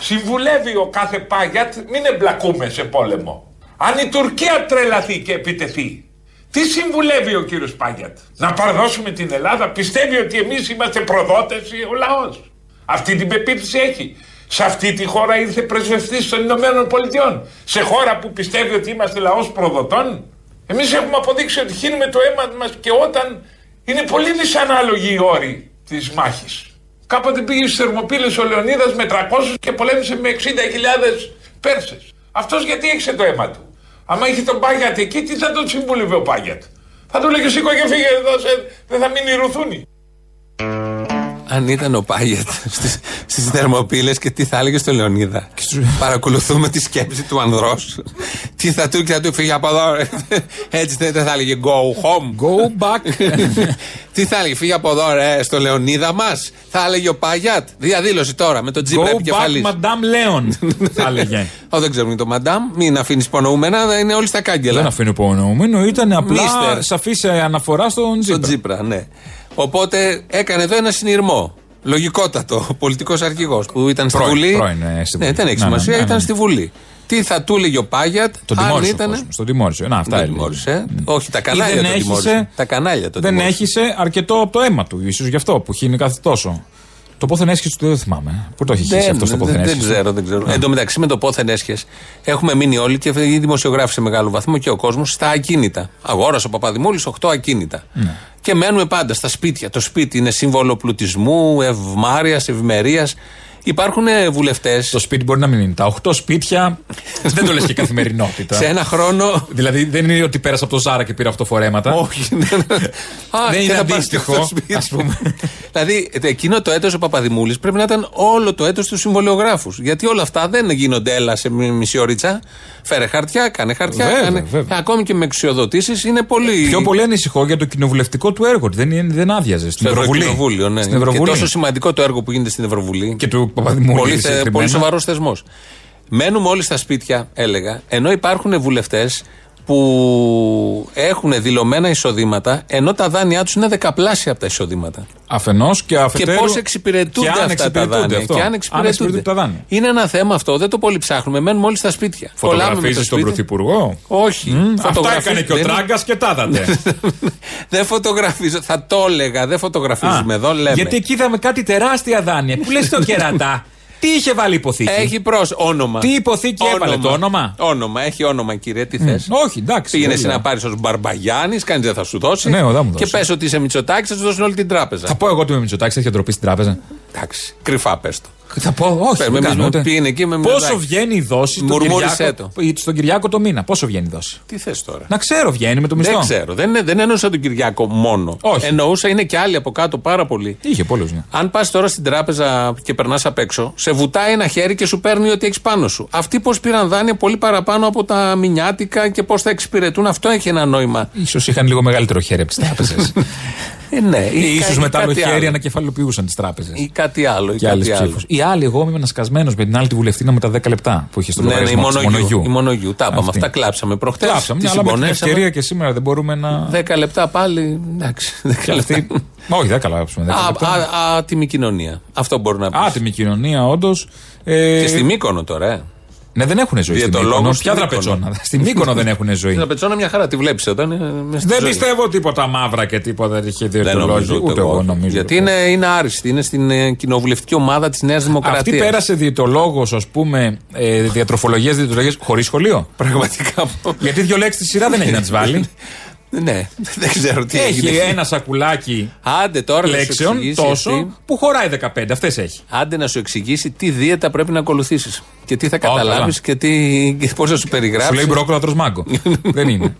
Συμβουλεύει ο κάθε Πάγιατ μην εμπλακούμε σε πόλεμο. Αν η Τουρκία τρελαθεί και επιτεθεί, τι συμβουλεύει ο κύριος Πάγιατ; Να παραδώσουμε την Ελλάδα, πιστεύει ότι εμείς είμαστε προδότες ή ο λαός. Αυτή την πεποίθηση έχει. Σε αυτή τη χώρα ήρθε πρεσβευτής των Ηνωμένων Πολιτειών. Σε χώρα που πιστεύει ότι είμαστε λαός προδοτών. Εμείς έχουμε αποδείξει ότι χύνουμε το αίμα μας και όταν είναι πολύ δυσανάλογοι οι όροι της μάχης. Κάποτε πήγε στις Θερμοπύλες ο Λεωνίδας με 300 και πολέμησε με 60.000 Πέρσες. Αυτός γιατί έξε το αίμα του; Άμα είχε τον Πάγιατ εκεί, τι θα τον συμβούλευε ο Πάγιατ; Θα του λέγε σήκω και φύγε εδώ, σε, δεν θα μείνει ρουθούνη. Αν ήταν ο Πάγιατ *laughs* στις Θερμοπύλες και τι θα έλεγε στο Λεωνίδα. Παρακολουθούμε τη σκέψη του ανδρός. τι θα του και θα του φύγει από εδώ. ρε. *laughs* Έτσι δεν θα έλεγε go home. Go back. *laughs* τι θα έλεγε, φύγει από εδώ, ρε, στο Λεωνίδα μας. Θα έλεγε ο Πάγιατ. Διαδήλωση τώρα με τον Τζίπρα Go επικεφαλή. back, Madame Leon. θα έλεγε. Ω, δεν ξέρουμε το μαντάμ. Μην αφήνεις υπονοούμενα, είναι όλοι στα Δεν κάγκελα. αφήνω υπονοούμενο, ήταν απλά Μίστερ. σαφής αναφορά στον Στον Τζίπρα. Τζίπρα, ναι. Οπότε έκανε εδώ ένα συνειρμό. Λογικότατο. Ο πολιτικός αρχηγός που ήταν στη Πρώην, Βουλή. πρώην, ε, στη ναι, Βουλή. δεν έχει Ναι, ναι, σημασία, ναι, ναι, ήταν ναι. στη Βουλή. Τι θα του έλεγε ο Πάγιατ, Τον αν τιμώρησε ο ήταν. κόσμος, Τον τιμώρησε. Να, αυτά Δεν έλεγε. τιμώρησε. Όχι, τα Ή κανάλια δεν τον έχισε- τιμώρησε. Τα κανάλια τον Δεν τιμώρησε. έχισε αρκετό από το αίμα του, ίσως γι' αυτό που χύνει κάθε τόσο. Το πόθεν έσχεση του δεν θυμάμαι. Πού το έχει χύσει αυτός στο δεν, πόθεν δεν έσχεση. ξέρω, δεν ξέρω. Εν τω μεταξύ με το πόθεν έσχε έχουμε μείνει όλοι και οι δημοσιογράφοι σε μεγάλο βαθμό και ο κόσμος στα ακίνητα. Αγόρασε ο Παπαδημούλης 8 ακίνητα. Ναι. Και μένουμε πάντα στα σπίτια. Το σπίτι είναι σύμβολο πλουτισμού, ευμάρεια, ευημερία. Υπάρχουν βουλευτές Το σπίτι μπορεί να μην είναι. Τα 8 σπίτια *laughs* δεν το λες και καθημερινότητα. σε ένα χρόνο. Δηλαδή δεν είναι ότι πέρασα από το Ζάρα και πήρα αυτοφορέματα. Όχι. *laughs* ναι, ναι. Α, Δεν και είναι θα πάρεις αντίστοιχο, και αυτό το σπίτι. ας πούμε. *laughs* δηλαδή, εκείνο το έτος ο Παπαδημούλης πρέπει να ήταν όλο το έτος του συμβολιογράφους. Γιατί όλα αυτά δεν γίνονται έλα σε μι- μισή ωρίτσα. Φέρε χαρτιά, κάνε χαρτιά. Βέβαια, κάνε... βέβαια. Ακόμη και με εξουσιοδοτήσεις είναι πολύ. Πιο πολύ ανησυχώ για το κοινοβουλευτικό του έργο. ότι Δεν, είναι- δεν άδειαζε στην στο Ευρωβουλή. Ευρωκοινοβούλιο, ναι. Στην Ευρωβουλή. Και τόσο σημαντικό το έργο που γίνεται στην Ευρωβουλή. Και του Παπαδημούλη. Πολύ, θε, συγκεκριμένα. πολύ σοβαρός θεσμός. Μένουμε όλοι στα σπίτια, έλεγα, ενώ υπάρχουν βουλευτές που έχουν δηλωμένα εισοδήματα, ενώ τα δάνειά τους είναι δεκαπλάσια από τα εισοδήματα. Αφενός και αφετέρου. Και πώς εξυπηρετούνται και αν αυτά τα εξυπηρετούνται δάνεια. αυτό. Και αν Αν εξυπηρετούνται. εξυπηρετούνται τα δάνεια. Είναι ένα θέμα αυτό, δεν το πολύ ψάχνουμε. Μένουμε όλοι στα σπίτια. Κολλάμε με το Φωτογραφίζει τον σπίτι. Πρωθυπουργό; Όχι. Μμ, Αυτά Φωτογραφίζει- έκανε και ο δεν- Τράγκας και τα *laughs* είδατε. δεν φωτογραφίζω. Θα το έλεγα. Δεν φωτογραφίζουμε Α, εδώ. Λέμε. Γιατί εκεί είδαμε κάτι τεράστια δάνεια. Πού λες το κερατά; *laughs* Τι είχε βάλει υποθήκη; Έχει προς όνομα. Τι υποθήκη έβαλε, το όνομα; Όνομα, έχει όνομα, κύριε, τι θες. Όχι, εντάξει. Πήγαινες εσύ βέβαια. να πάρεις ως Μπαρμπαγιάννης, κανείς δεν θα σου δώσει. Ναι, ο, θα μου και δώσει. πες ότι είσαι Μητσοτάκης, θα σου δώσουν όλη την τράπεζα. Θα πω εγώ ότι με Μητσοτάκης έχει ντροπή στην τράπεζα. Εντάξει, κρυφά πες το. Θα πω, όχι. Παίρνουμε δεν εμείς κάνω με- ούτε. πήγαινε εκεί με Πόσο Μητσοτάκη. βγαίνει η δόση στον Μουρμούρισε Κυριάκο, το. στον Κυριάκο το μήνα. Πόσο βγαίνει η δόση; Τι θες τώρα; Να ξέρω, βγαίνει με το μισθό. Δεν ξέρω. Δεν, είναι- δεν εννοούσα τον Κυριάκο μόνο. Όχι. Εννοούσα είναι και άλλοι από κάτω πάρα πολύ. Είχε πολλούς, ναι. Αν πας τώρα στην τράπεζα και περνάς απ' έξω, σε βουτάει ένα χέρι και σου παίρνει ό,τι έχεις πάνω σου. Αυτοί πώς πήραν δάνεια πολύ παραπάνω από τα μηνιάτικα και πώς θα εξυπηρετούν, αυτό έχει ένα νόημα. σω είχαν λίγο μεγαλύτερο χέρι από τις *laughs* τράπεζες. Ε, ναι, ή κα- ίσως με το άλλο κάτι χέρι άλλο. ανακεφαλοποιούσαν τις τράπεζες. Ή κάτι άλλο. Ή Και άλλες κάτι άλλο. ψήφους. Οι άλλοι, εγώ ήμουν σκασμένο με την άλλη τη βουλευτήνα με τα 10 λεπτά που είχε στο Ναι, ναι, η λογαριασμό της μονογιού. Η μονογιού. Τα είπαμε. Αυτή. Αυτά κλάψαμε προχτές. Κλάψαμε, ναι, αλλά με την ευκαιρία και σήμερα δεν μπορούμε να. 10 λεπτά πάλι. Εντάξει. 10 Και λεπτά. αυτή. Όχι, δεν καλάψουμε. 10 Α, λεπτά. α, Άτιμη κοινωνία. Αυτό μπορεί να πεις. Άτιμη κοινωνία, όντως. Ε, Και στη Μύκονο τώρα, ε. Ναι, δεν έχουν ζωή. Στην Διαιτολόγος Μύκονο. στη Ποια Μύκονο. τραπεζόνα. Στη Μύκονο δεν έχουν ζωή. *laughs* Στην πετσόνα μια χαρά τη βλέπεις όταν είναι μέσα στη Δεν ζωή. πιστεύω τίποτα μαύρα και τίποτα δεν είχε Δεν διαιτολόγιο. νομίζω Ούτε εγώ νομίζω. Γιατί είναι, είναι άριστη. Είναι στην ε, κοινοβουλευτική ομάδα της Νέας Δημοκρατίας. Αυτή πέρασε διαιτολόγο, ας πούμε, ε, διατροφολογίας, διαιτολογία, χωρίς σχολείο. Πραγματικά. Γιατί δύο λέξεις στη σειρά δεν έχει να τις βάλει. *laughs* ναι, δεν ξέρω τι έχει έγινε. ένα σακουλάκι Άντε τώρα να σου λέξεων εξηγήσει τόσο αυτή- που χωράει 15. Αυτές έχει. Άντε να σου εξηγήσει τι δίαιτα πρέπει να ακολουθήσεις. Και τι θα καλά. καταλάβεις και, τι... και πώς θα σου Σου περιγράψει. λέει μπρόκολα τρως μάγκο. *laughs* δεν είναι.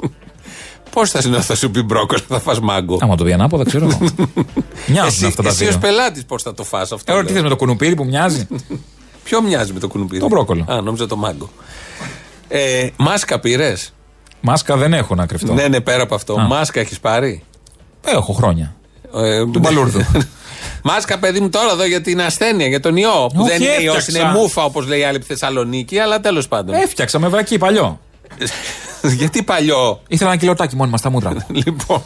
Πώς θα συνεχίσει θα σου πει μπρόκολα, θα φας μάγκο. Άμα το δει ανάποδα, ξέρω εγώ. *laughs* Μοιάζουν Εσύ, αυτά τα εσύ δύο. ως πελάτης πώς θα το φας αυτό. Ε, λέω. τι θε με το κουνουπίδι που μοιάζει; *laughs* Ποιο μοιάζει με το κουνουπίδι; Το μπρόκολο. Α, νόμιζα το μάγκο. Ε, μάσκα πήρες; Μάσκα δεν έχω να κρυφτώ. Ναι, ναι, πέρα από αυτό. Α. Μάσκα έχεις πάρει; Έχω χρόνια. Ε, Του μπαλούρδου. *laughs* Μάσκα, παιδί μου, τώρα εδώ για την ασθένεια, για τον ιό. Που Όχι, δεν είναι ιός, έφτιαξα. είναι μούφα, όπως λέει η άλλη Θεσσαλονίκη, αλλά τέλος πάντων. Έφτιαξα με βρακί παλιό. *laughs* Γιατί παλιό; Ήθελα ένα κιλοτάκι μόνιμα στα μούτρα μου. *laughs* λοιπόν,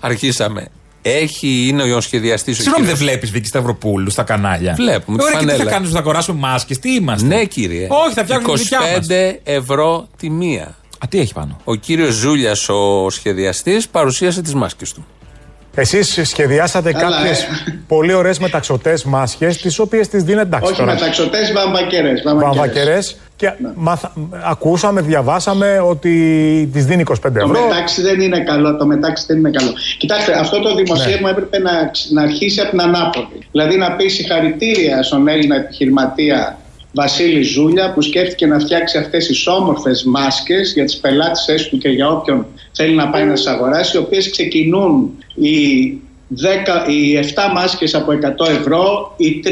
αρχίσαμε. Έχει, είναι ο σχεδιαστής. Συγγνώμη, δεν βλέπεις Βίκυ Σταυροπούλου στα κανάλια; Βλέπουμε, τη Ωραία, και τι θα φανέλα. κάνουμε, θα αγοράσουμε μάσκες, τι είμαστε; Ναι, κύριε. Όχι, θα φτιάξουμε τη δικιά 25 μας. ευρώ τη μία. Α, τι έχει πάνω; Ο κύριος Ζούλιας, ο σχεδιαστής, παρουσίασε τις μάσκες του. Εσείς σχεδιάσατε Καλά, κάποιες ε. πολύ ωραίες μεταξωτές μάσχε, τις οποίες τις δίνετε εντάξει Όχι τώρα. μεταξωτές, βαμβακερέ. Βαμβακερέ. Και μαθα- ακούσαμε, διαβάσαμε ότι τις δίνει 25 Το ευρώ. μετάξι δεν είναι καλό. Το μετάξι δεν είναι καλό. Κοιτάξτε, αυτό το δημοσίευμα Ναι. έπρεπε να, να αρχίσει από την ανάποδη. Δηλαδή να πεις συγχαρητήρια στον Έλληνα επιχειρηματία Βασίλη Ζούλια που σκέφτηκε να φτιάξει αυτές τις όμορφες μάσκες για τις πελάτε του και για όποιον θέλει να πάει να τις αγοράσει, οι οποίες ξεκινούν οι, 10, οι 7 μάσκες από 100 ευρώ, οι 3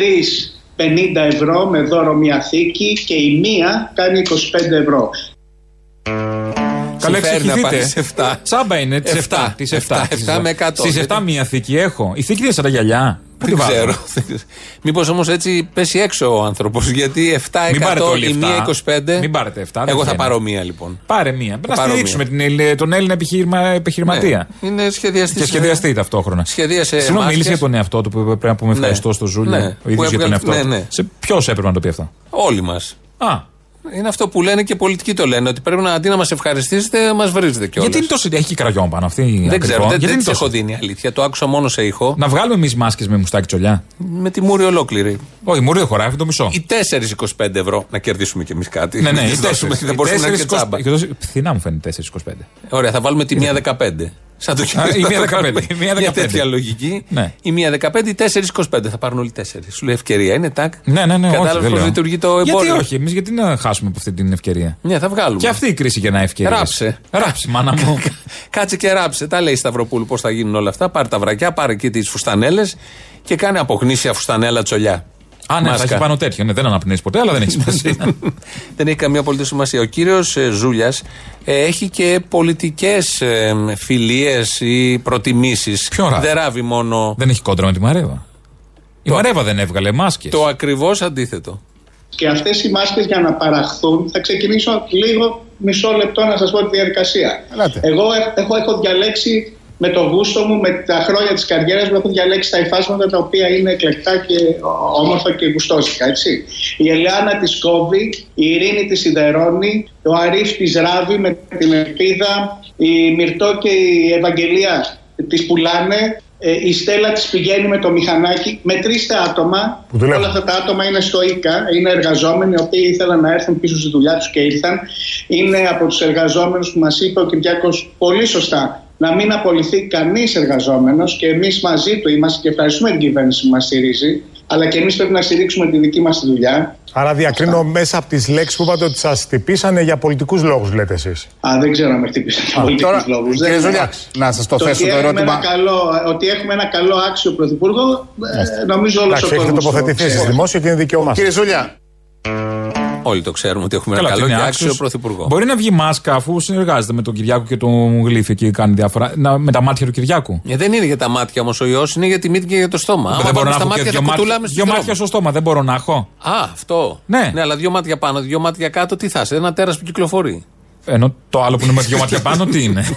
50 ευρώ με δώρο μια θήκη και η μία κάνει 25 ευρώ. Καλά, Συμφέρει να πάει εξηγηθείτε. σε 7. Τσάμπα είναι τις 7. Εφτά. Τις Εφτά, 7. εφτά με 100. Στι 7 μία θήκη έχω. Η θήκη δεν σαν τα γυαλιά. Πού Δεν τη βάζω; ξέρω. *laughs* Μήπως όμως έτσι πέσει έξω ο άνθρωπος. Γιατί 7 Μην πάρετε όλοι η μία 7. 25. Μην πάρετε 7, δεν Εγώ θα βγαίνει. πάρω μία λοιπόν. Πάρε μία. Να πάρω στηρίξουμε μία. την, Ελλη- τον Έλληνα επιχειρημα, επιχειρηματία. Ναι, είναι σχεδιαστής. Και σχεδιαστεί ταυτόχρονα. Σχεδίασε Συγγνώμη, μάσκες. μίλησε για τον εαυτό του που πρέπει να πούμε Ναι. ευχαριστώ στο Ζούλιο. Ναι. Ο Που ίδιο για τον έβγαλε- εαυτό ναι, του. ναι. Σε ποιος έπρεπε να το πει αυτό; Όλοι μας. Α, Είναι αυτό που λένε και οι πολιτικοί το λένε. Ότι πρέπει να αντί να μας ευχαριστήσετε, μας βρίζετε κιόλας. γιατί είναι τόσο. Έχει και καραγιόν πάνω αυτή. Δεν ακριβό. ξέρω, δεν, Γιατί δεν είναι τη τόσο. έχω δίνει αλήθεια. Το άκουσα μόνο σε ήχο. Να βγάλουμε εμείς μάσκες με μουστάκι τσολιά; Με τη μούρη ολόκληρη. Όχι, μου δεν χωράει, αυτό το μισό. Οι 4,25 ευρώ να κερδίσουμε κι εμείς κάτι. Ναι, ναι, *laughs* Δεν οι δώσουμε, τέσσερις. δεν μπορούσαμε να είναι και 4,25. τσάμπα. Και τόσο- Φθηνά μου φαίνεται 4,25. Ωραία, θα βάλουμε τη μία 15. Σαν το Α, η μία θα 15, κάνουμε η μία Μια 15. τέτοια λογική. Ναι. Η μία 15, οι 4,25. Θα πάρουν όλοι 4. Σου λέει ευκαιρία. Είναι τάκ. Ναι, ναι, ναι. όχι, Κατάλαβες δεν πώς λέω. λειτουργεί το εμπόριο. Γιατί όχι, εμείς γιατί να χάσουμε από αυτή την ευκαιρία. Ναι, θα βγάλουμε. Και αυτή η κρίση γεννά ευκαιρίες. Ράψε. Ράψε, μάνα μου. *laughs* Κάτσε και ράψε. Τα λέει η Σταυροπούλου πώς θα γίνουν όλα αυτά. Πάρε τα βρακιά, πάρε εκεί τις φουστανέλες και κάνε από γνήσια φουστανέλα τσολιά. Α, ναι, θα Μάσκα. έχεις πάνω τέτοιο. Ναι, δεν αναπνέεις ποτέ, αλλά δεν έχεις *laughs* σημασία. Δεν έχει καμία απολύτως σημασία. Ο κύριος Ζούλιας έχει και πολιτικές φιλίες ή προτιμήσεις. Ποιο ράβει; Δεν ράβει μόνο. δεν έχει κόντρα με τη Μαρέβα. Η Το- Μαρέβα δεν έβγαλε μάσκες. Το ακριβώς αντίθετο. Και αυτές οι μάσκες για να παραχθούν, θα ξεκινήσω λίγο μισό λεπτό να σας πω τη διαδικασία. Ελάτε. Εγώ ε- έχω, έχω διαλέξει με το γούστο μου, με τα χρόνια της καριέρας μου, έχω διαλέξει τα υφάσματα τα οποία είναι εκλεκτά και όμορφα και γουστόσικα, έτσι. Η Ελιάνα της κόβει, η Ειρήνη της σιδερώνει, ο Αρίφ της ράβει με την ελπίδα, η Μυρτώ και η Ευαγγελία τις πουλάνε, ε, η Στέλλα της πηγαίνει με το μηχανάκι. Μετρήστε άτομα. Που δουλεύουν. Όλα αυτά τα άτομα είναι στο ΙΚΑ, είναι εργαζόμενοι, οι οποίοι ήθελαν να έρθουν πίσω στη δουλειά τους και ήρθαν. Είναι από τους εργαζόμενους που μας είπε ο Κυριάκος πολύ σωστά να μην απολυθεί κανείς εργαζόμενος και εμείς μαζί του είμαστε και ευχαριστούμε την κυβέρνηση που μας στηρίζει. Αλλά και εμείς πρέπει να στηρίξουμε τη δική μας δουλειά. Άρα διακρίνω μέσα από τις λέξεις που είπατε ότι σας χτυπήσανε για πολιτικούς λόγους, λέτε εσείς. Α, δεν ξέρω αν με χτύπησαν για πολιτικούς Τώρα, λόγους. κύριε Ζούλια, να σας το, Το θέσω ότι το έχουμε, ερώτημα. ένα καλό, ότι έχουμε ένα καλό άξιο πρωθυπουργό, ε, νομίζω όλος ο Εντάξει, έχετε κόσμος. τοποθετηθεί εσείς δημόσιο και είναι δικαίωμά σα. Κύριε Ζούλια, Όλοι το ξέρουμε ότι έχουμε Καλά, ένα ότι καλό είναι και άξιος άξιος. πρωθυπουργό. Μπορεί να βγει μάσκα αφού συνεργάζεται με τον Κυριάκο και τον Γλύφη και κάνει διάφορα. Να, με τα μάτια του Κυριάκου. Ε, δεν είναι για τα μάτια όμως ο ιός, είναι για τη μύτη και για το στόμα. Άμα δεν μπορώ πάμε να στα έχω και μάτια, δύο τα μάτια, κουτουλάμε δύο στους μάτια δρόμους. στο στόμα. Δεν μπορώ να έχω. Α, αυτό. Ναι. αλλά δύο μάτια πάνω, δύο μάτια κάτω, τι θα είσαι, ένα τέρας που κυκλοφορεί. Ενώ το άλλο που είναι με δύο μάτια πάνω, τι είναι;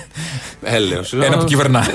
Έλεος. Ένα που κυβερνά.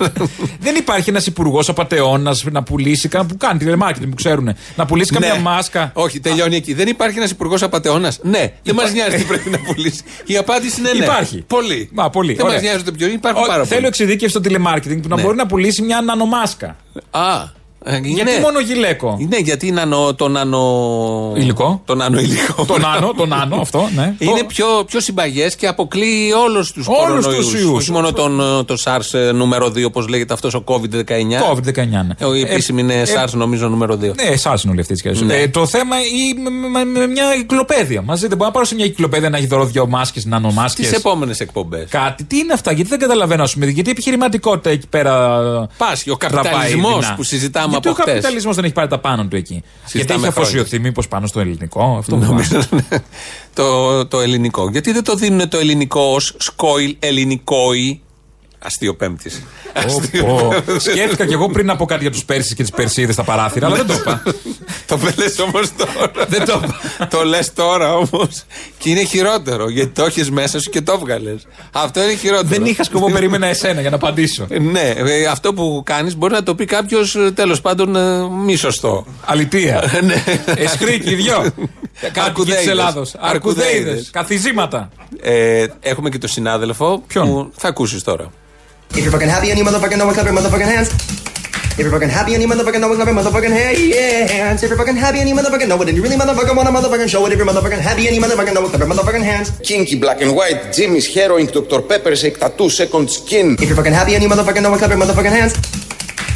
*laughs* Δεν υπάρχει ένας υπουργός απαταιώνα να πουλήσει, κα- που κάνει τηλεμάρκετινγκ που ξέρουν, να πουλήσει καμιά Ναι. μάσκα. Όχι, τελειώνει εκεί. Δεν υπάρχει ένας υπουργός απαταιώνα. Ναι, δεν μας νοιάζει τι πρέπει να πουλήσει. Η απάντηση είναι ναι. Υπάρχει. Πολύ. Μα, πολύ. Δεν μας Ωραία. νοιάζει το ποιο είναι, υπάρχουν Ω, πάρα Θέλω πολλοί. εξειδίκευση στο τηλεμάρκετινγκ που να Ναι. μπορεί να πουλήσει μια νανομάσκα. Α, ε, Γιατί ναι. μόνο γυλαίκο. Ναι, γιατί νανο, το νανο. Υλικό. Το νανο υλικό. Το νάνο, το νάνο, αυτό, ναι. Είναι Το- πιο, πιο συμπαγές και αποκλείει όλους τους Όλους τους ιούς. Όχι μόνο τον, ε, το SARS ε, νούμερο 2, όπως λέγεται αυτός ο COVID-19. COVID-19, ναι. Ε, Η επίσημη είναι ε, SARS, νομίζω, νούμερο 2. Ναι, εσά είναι όλοι αυτοί τι Ναι. ε, Το θέμα ή με, με- με μια κυκλοπαίδεια. Μαζί δεν μπορώ να πάρω σε μια κυκλοπαίδεια να έχει δωρό δύο μάσκες, νανομάσκες. Στις επόμενες εκπομπές. Κάτι. Τι είναι αυτά, γιατί δεν καταλαβαίνω, ας πούμε. Γιατί η επιχειρηματικότητα εκεί πέρα. Πάσχει ο τραβάει καπιταλισμός δεινά. που συζητάμε γιατί από ο χτες. καπιταλισμός δεν έχει πάρει τα πάνω του εκεί. γιατί έχει χρόνια. αφοσιωθεί μήπως πάνω στο ελληνικό. Αυτό μου Νομίζω, βάζει. ναι. το, το ελληνικό. Γιατί δεν το δίνουν το ελληνικό ως σκόιλ ελληνικόι. Αστείο πέμπτης. Πω, πω. Σκέφτηκα κι εγώ πριν να πω κάτι για τους Πέρσι και τις Περσίδες στα παράθυρα, αλλά δεν το είπα. *laughs* το λε όμως τώρα. Δεν το είπα. το λες τώρα όμως. Και είναι χειρότερο γιατί το έχεις μέσα σου και το βγάλες. Αυτό είναι χειρότερο. Δεν είχα σκοπό, περίμενα εσένα για να απαντήσω. Ε, Ναι, ε, αυτό που κάνεις μπορεί να το πει κάποιος τέλος πάντων ε, μη σωστό. Αλητία. Εσκρίκι, δυο. *laughs* Κάτι Αρκουδέιδες. τη Ελλάδος. Αρκουδέιδες. Αρκουδέιδες. Καθιζήματα. Ε, έχουμε και τον συνάδελφο Ποιον; που θα ακούσεις τώρα. If you're fucking happy and you motherfucking know it, clap your motherfucking hands. If you're fucking happy and you motherfucking know it, clap your motherfucking hands. If you're fucking happy and you motherfucking know it, and you really motherfucking wanna motherfucking show it. If you're motherfucking happy and you motherfucking know it, clap your motherfucking hands. Kinky Black and White, Jimmy's Heroin, Dr. Pepper's Tattoo, Second Skin. If you're fucking happy and you motherfucking know it, clap your motherfucking hands.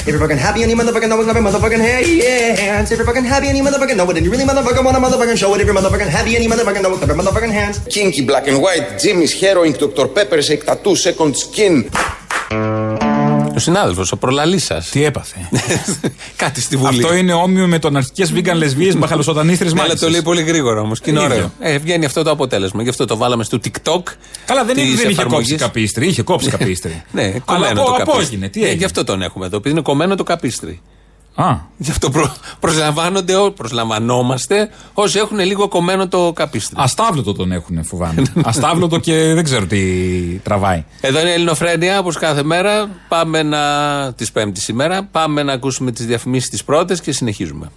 If you're fucking happy and you motherfucking know it, clap your motherfucking hands. If you're fucking happy and you motherfucking know it, and you really motherfucking wanna motherfucking show it. If you're motherfucking happy and you motherfucking know it, clap your motherfucking hands. Kinky Black and White, Jimmy's Heroin, Dr. Pepper's Tattoo, Second Skin. Ο συνάδελφος, ο προλαλής σας. Τι έπαθε. *laughs* Κάτι στη Βουλή. Αυτό είναι όμοιο με τον αρχικές βίγκαν λεσβείε *laughs* μπαχαλοσοτανίστρες Ναι, αλλά το λέει πολύ γρήγορα όμως. Και είναι Ίδιο. ωραίο. Ε, βγαίνει αυτό το αποτέλεσμα. Γι' αυτό το βάλαμε στο TikTok. Καλά, δεν, της είναι, δεν είχε εφαρμογής. κόψει καπίστρι. Είχε κόψει καπίστρι. Ναι, Αλλά κομμένο απο- το καπίστρι. απόγεινε. Τι Ε, έγινε. Γι' αυτό τον έχουμε εδώ. Επειδή είναι κομμένο το καπίστρι. Α, Γι' αυτό προ, προσλαμβάνονται, ό- προσλαμβανόμαστε όσοι έχουν λίγο κομμένο το καπίστρι. αστάβλωτο τον έχουν, φοβάμαι. *laughs* αστάβλωτο και δεν ξέρω τι τραβάει. Εδώ είναι η Ελληνοφρένεια, όπως κάθε μέρα. Πάμε να. της Πέμπτης σήμερα. Πάμε να ακούσουμε τις διαφημίσεις τις πρώτες και συνεχίζουμε.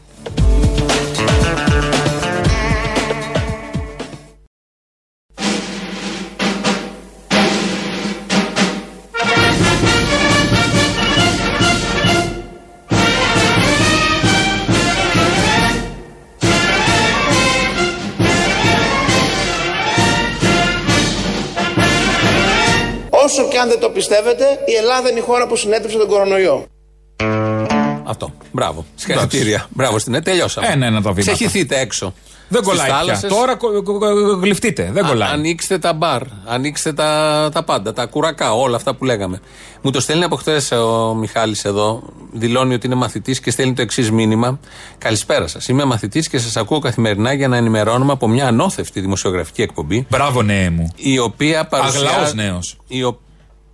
Και αν δεν το πιστεύετε, η Ελλάδα είναι η χώρα που συνέτρεψε τον κορονοϊό. Αυτό. Μπράβο. Συγχαρητήρια. Μπράβο στην ΕΤ. Τελειώσαμε. Ένα-ένα τα βήματα. Ξεχυθείτε έξω. Δεν Στις κολλάει πια. θάλασσες. Τώρα κο- κο- κο- γλυφτείτε. Δεν Α- κολλάει. Ανοίξτε τα μπαρ, ανοίξτε τα, τα πάντα, τα κουρακά, όλα αυτά που λέγαμε. Μου το στέλνει από χθες ο Μιχάλης εδώ, δηλώνει ότι είναι μαθητής και στέλνει το εξής μήνυμα. Καλησπέρα σας. Είμαι μαθητής και σας ακούω καθημερινά για να ενημερώνομαι από μια ανώθευτη δημοσιογραφική εκπομπή. Μπράβο, νέε μου. Η οποία παρουσιάζει. Αγλαός νέος.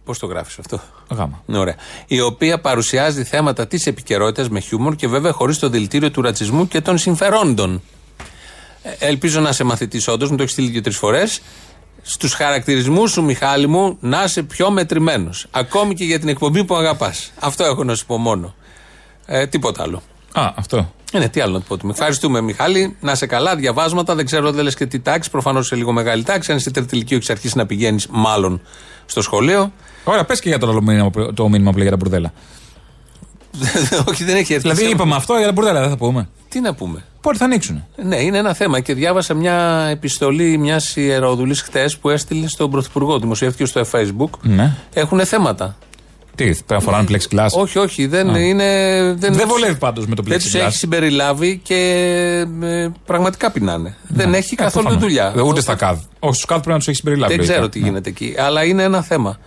Πώς το γράφεις αυτό; Γάμα. Ναι, ωραία. Η οποία παρουσιάζει θέματα της επικαιρότητας με χιούμορ και βέβαια χωρίς το δηλητήριο του ρατσισμού και των συμφερόντων. Ε, Ελπίζω να είσαι μαθητή, όντως, μου το έχεις στείλει και τρεις φορές. Στους χαρακτηρισμούς σου, Μιχάλη μου, να είσαι πιο μετρημένος. Ακόμη και για την εκπομπή που αγαπάς. Αυτό έχω να σου πω μόνο. Ε, τίποτα άλλο. Α, αυτό. Ε, ναι, τι άλλο να του πω. του. Ευχαριστούμε, Μιχάλη. Να είσαι καλά, διαβάσματα. Δεν ξέρω, δεν λες και τι τάξη. Προφανώς σε λίγο μεγάλη τάξη. Αν είσαι τρίτη ηλικία, έχεις αρχίσει να πηγαίνεις μάλλον στο σχολείο. Ωραία, πες και για το άλλο μήνυμα, που- το μήνυμα που λέει για τα μπουρδέλα. *laughs* Όχι, δεν έχει έρθει. Δηλαδή, σε- είπαμε αυτό για τα μπουρδέλα, δεν θα πούμε. Τι να πούμε. Πότε θα ανοίξουν. Ναι, είναι ένα θέμα. Και διάβασα μια επιστολή μιας ιεροδουλή χτες που έστειλε στον Πρωθυπουργό. Δημοσιεύτηκε στο Facebook. Ναι. Έχουν θέματα. Τι, πρέπει να φοράνε plexiglass; Όχι, όχι. Δεν, είναι, δεν, Δεν βολεύει πάντως με το Δεν τους plexiglass. έχει συμπεριλάβει και ε, πραγματικά πεινάνε. Δεν έχει Ε, καθόλου προφανώς. δουλειά. Ε, Ούτε στα ΚΑΔ. Όχι, στους ΚΑΔ πρέπει να τους έχει συμπεριλάβει. Δεν λογικά. ξέρω τι Ναι. γίνεται εκεί. Αλλά είναι ένα θέμα.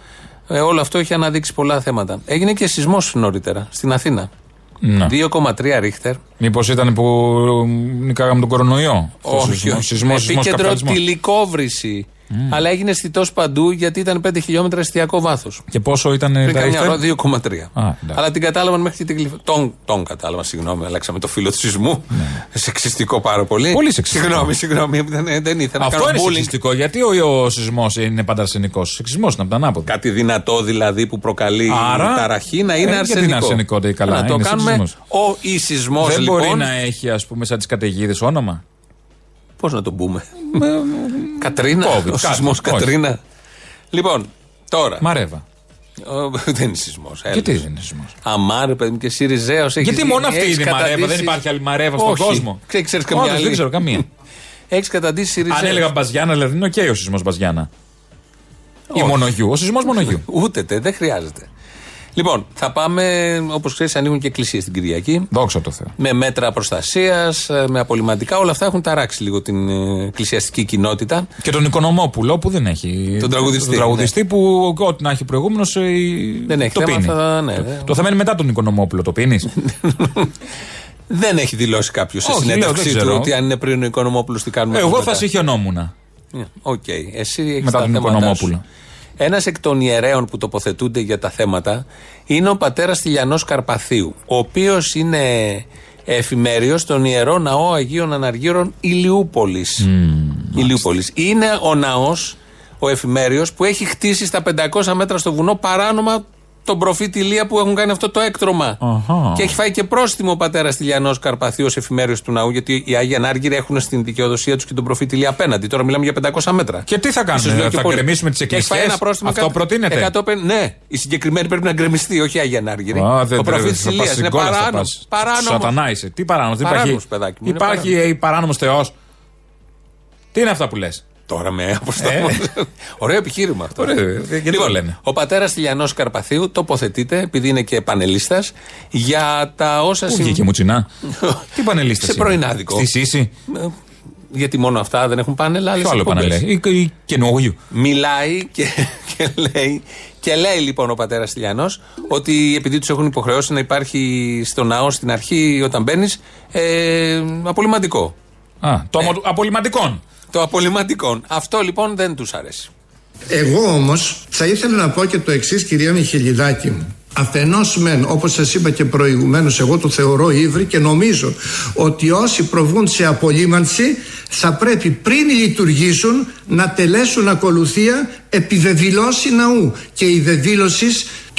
Ε, όλο αυτό έχει αναδείξει πολλά θέματα. Έγινε και σεισμός νωρίτερα στην Αθήνα. Ναι. 2,3 ρίχτερ. Μήπως ήταν που νικάγαμε τον κορονοϊό. Όχι, Σεισμό, όχι. σεισμό, σεισμός, Επίκεντρο καπιταλισμός. Τηλικόβρηση. Αλλά έγινε αισθητός παντού γιατί ήταν 5 χιλιόμετρα εστιακό βάθος. Και πόσο ήταν Πριν τα καμιά ρίχτερ; ώρα 2,3. εντάξει. Αλλά την κατάλαβαν μέχρι και την κλειφ... Τον, τον κατάλαβαν, συγγνώμη, αλλάξαμε το φύλλο του σεισμού. Σεξιστικό πάρα πολύ. Ναι. Πολύ σεξιστικό. Συγγνώμη, συγγνώμη, δεν, δεν ήθελα να Αυτό κάνω είναι bullying. σεξιστικό. Γιατί ο, ο σεισμός είναι πάντα αρσενικό. Σεξισμός είναι από τα ανάποδα. Κάτι δυνατό δηλαδή που προκαλεί Άρα, ταραχή να είναι ε, γιατί αρσενικό. είναι αρσενικό, δεν καλά, Να το είναι κάνουμε σεξισμός. ο ή σεισμό Δεν λοιπόν. μπορεί να έχει, ας πούμε, σαν τις καταιγίδες όνομα. Πώς να το πούμε; Κατρίνα. COVID, ο κάτι, σεισμός όχι. Κατρίνα. Λοιπόν, τώρα. Μαρέβα. Ο- δεν είναι σεισμός. Γιατί δεν είναι σεισμός; Αμάρε, παιδί μου, και εσύ Ριζέος. Γιατί μόνο αυτή είναι η Μαρέβα, δεν υπάρχει άλλη Μαρέβα στον κόσμο. Ξέρεις καμιά Όχι, άλλη. δεν ξέρω καμία. *laughs* Έχεις καταντήσει Αν Ριζέος. έλεγα Μπαζιάννα, δηλαδή είναι οκ ο σεισμός Μπαζιάννα. Ή Όχι. μονογιού. Ο σεισμός μονογιού. *laughs* Ούτε τε, δεν χρειάζεται. Λοιπόν, θα πάμε, όπως ξέρεις, ανοίγουν και εκκλησίες την Κυριακή. Δόξα τω Θεώ. Με μέτρα προστασίας, με απολυμαντικά. Όλα αυτά έχουν ταράξει λίγο την ε, εκκλησιαστική κοινότητα. Και τον Οικονομόπουλο που δεν έχει. Τον τραγουδιστή, ναι. Τον τραγουδιστή που ό,τι να έχει προηγούμενος. Δεν έχει το θέμα, πίνει. θα- ναι, το, ναι. το θέμα είναι μετά τον Οικονομόπουλο. Το πίνεις; *laughs* Δεν έχει δηλώσει κάποιος σε Όχι, συνέντευξή λέω, δεν του ξέρω. ότι αν είναι πριν ο Οικονομόπουλος τι κάνουμε. Εγώ μετά. θα σιχαινόμουν. Ε, Οκ. Εσύ έχεις Μετά τα τον θέματά Οικονομόπουλο. σου. Ένας εκ των ιερέων που τοποθετούνται για τα θέματα είναι ο πατέρας Στυλιανός Καρπαθίου, ο οποίος είναι εφημέριος στον Ιερό Ναό Αγίων Αναργύρων Ηλιούπολης. Ηλιούπολης. Είναι ο ναός, ο εφημέριος, που έχει χτίσει στα 500 μέτρα στο βουνό παράνομα τον προφήτη Ηλία που έχουν κάνει αυτό το έκτρωμα. Αχα. Και έχει φάει και πρόστιμο ο πατέρας Τηλιανό Καρπαθίου ω εφημέριο του ναού, γιατί οι Άγιοι Ανάργυροι έχουν στην δικαιοδοσία τους και τον προφήτη Ηλία απέναντι. Τώρα μιλάμε για 500 μέτρα. Και τι θα κάνουμε, Ίσως λέω και θα πολύ. γκρεμίσουμε τις Και έχει φάει εκκλησίες; ένα πρόστιμο Αυτό κα- προτείνεται; 150 ναι, η συγκεκριμένη πρέπει να γκρεμιστεί, όχι οι Άγιοι Ανάργυροι. Α, δεν ο πρέπει, προφήτης θα πας Ηλίας στην είναι κόλλα, θα παράνομο. πας. Παράνομο. Σατανά είσαι. Τι παράνομος, δεν υπάρχει. Παράνομος, παιδάκι μου, είναι Υπάρχει ε, παράνομος Θεός. Τι είναι αυτά που λες; Τώρα με αποστόμω. Ε. Ωραίο επιχείρημα αυτό. Ωραίο, ε, γιατί το λένε. Ο πατέρας Τηλιανός Καρπαθίου τοποθετείται, επειδή είναι και πανελίστας, για τα όσα Πού συμβ- βγήκε μουτσινά; *laughs* Τι πανελίστας. Σε πρωινάδικο. Στη Σύση; Ε, Γιατί μόνο αυτά δεν έχουν πάνελ, άλλες Ποιο άλλο εκπομπές. πανελέ. Ή, ή καινούργιου. Μιλάει και, *laughs* και λέει. Και λέει λοιπόν ο πατέρας Τηλιανός ότι επειδή τους έχουν υποχρεώσει να υπάρχει στο ναό στην αρχή όταν μπαίνεις ε, απολυμαντικό. Α, το αμο- απολυμαντικών. Το απολυμαντικό. Αυτό λοιπόν δεν τους αρέσει. Εγώ όμως θα ήθελα να πω και το εξής κυρία Μιχελιδάκη μου. Αφενός μεν, όπως σας είπα και προηγουμένως, εγώ το θεωρώ ύβρι και νομίζω ότι όσοι προβούν σε απολύμανση θα πρέπει πριν λειτουργήσουν να τελέσουν ακολουθία επιδεδηλώση ναού. Και η δεδήλωση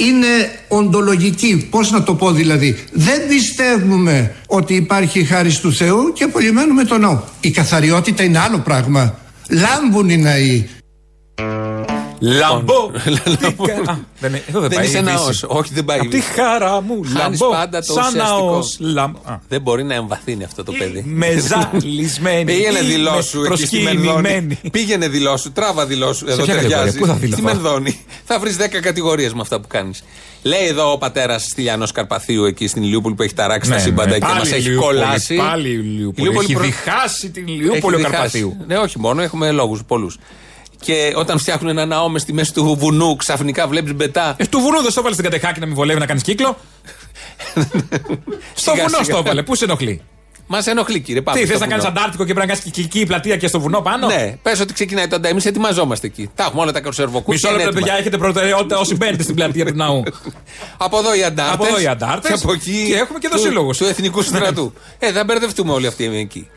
είναι οντολογική. Πώς να το πω δηλαδή. Δεν πιστεύουμε ότι υπάρχει χάρη του Θεού και απολυμμένουμε τον ναό. Η καθαριότητα είναι άλλο πράγμα. Λάμπουν οι ναοί. Λαμπό. Λαμπό. Τι κα- Α, δεν είναι- Εδώ δεν Δεν πάει είσαι η ναός. Δύση. Όχι, δεν πάει η Απ' τη Δύση. χαρά μου. Χάνεις Λαμπό. πάντα το Σαν ουσιαστικό. ναός. Λαμ- Α. Δεν μπορεί να εμβαθύνει αυτό το παιδί. Μεζαλισμένη. *laughs* Πήγαινε Ή δηλώσου με εκεί στη Μενδόνη. προσκυνημένη. Πήγαινε δηλώσου, τράβα δηλώσου. Εδώ ποια ταιριάζει. κατηγορία, πού θα δηλωθώ; Στη Μενδόνη. θα βρεις 10 κατηγορίες με αυτά που κάνεις. Λέει εδώ ο πατέρας Στυλιανό Καρπαθίου εκεί στην Ηλιούπολη που έχει ταράξει τα Ναι, σύμπαντα ναι, και μας πάλι η έχει Ηλιούπολη, κολλάσει. Πάλι η Ηλιούπολη. Έχει προ- διχάσει την έχει Ηλιούπολη ο διχάσει. Καρπαθίου. Ναι, όχι μόνο, έχουμε λόγους πολλούς. Και όταν φτιάχνουν ένα ναό μες στη μέση του βουνού, ξαφνικά βλέπεις μπετά. Ε, του βουνού δεν στο έβαλες στην κατεχάκη να μην βολεύει να κάνεις κύκλο; *laughs* στο Σιγά, βουνό σιγά. στο έβαλε. Πού σε ενοχλεί; Μας ενοχλεί, κύριε. Πάμε Τι θες στο να κάνεις βουνό. Αντάρτικο και πρέπει να κάνεις κυκλική πλατεία και στο βουνό πάνω; Ναι, πες ότι ξεκινάει το Εμείς ετοιμαζόμαστε εκεί. Τα έχουμε όλα τα κονσερβοκούτια. Μισό είναι λεπτό, έτοιμα. παιδιά, έχετε προτεραιότητα όσοι μπαίνετε στην πλατεία του ναού. *laughs* Από εδώ οι αντάρτες. Από εδώ οι αντάρτες. Και από εκεί. Και έχουμε και του- δοσύλλογους. Του εθνικού στρατού. *laughs* ε, θα μπερδευτούμε όλοι αυτοί εκεί.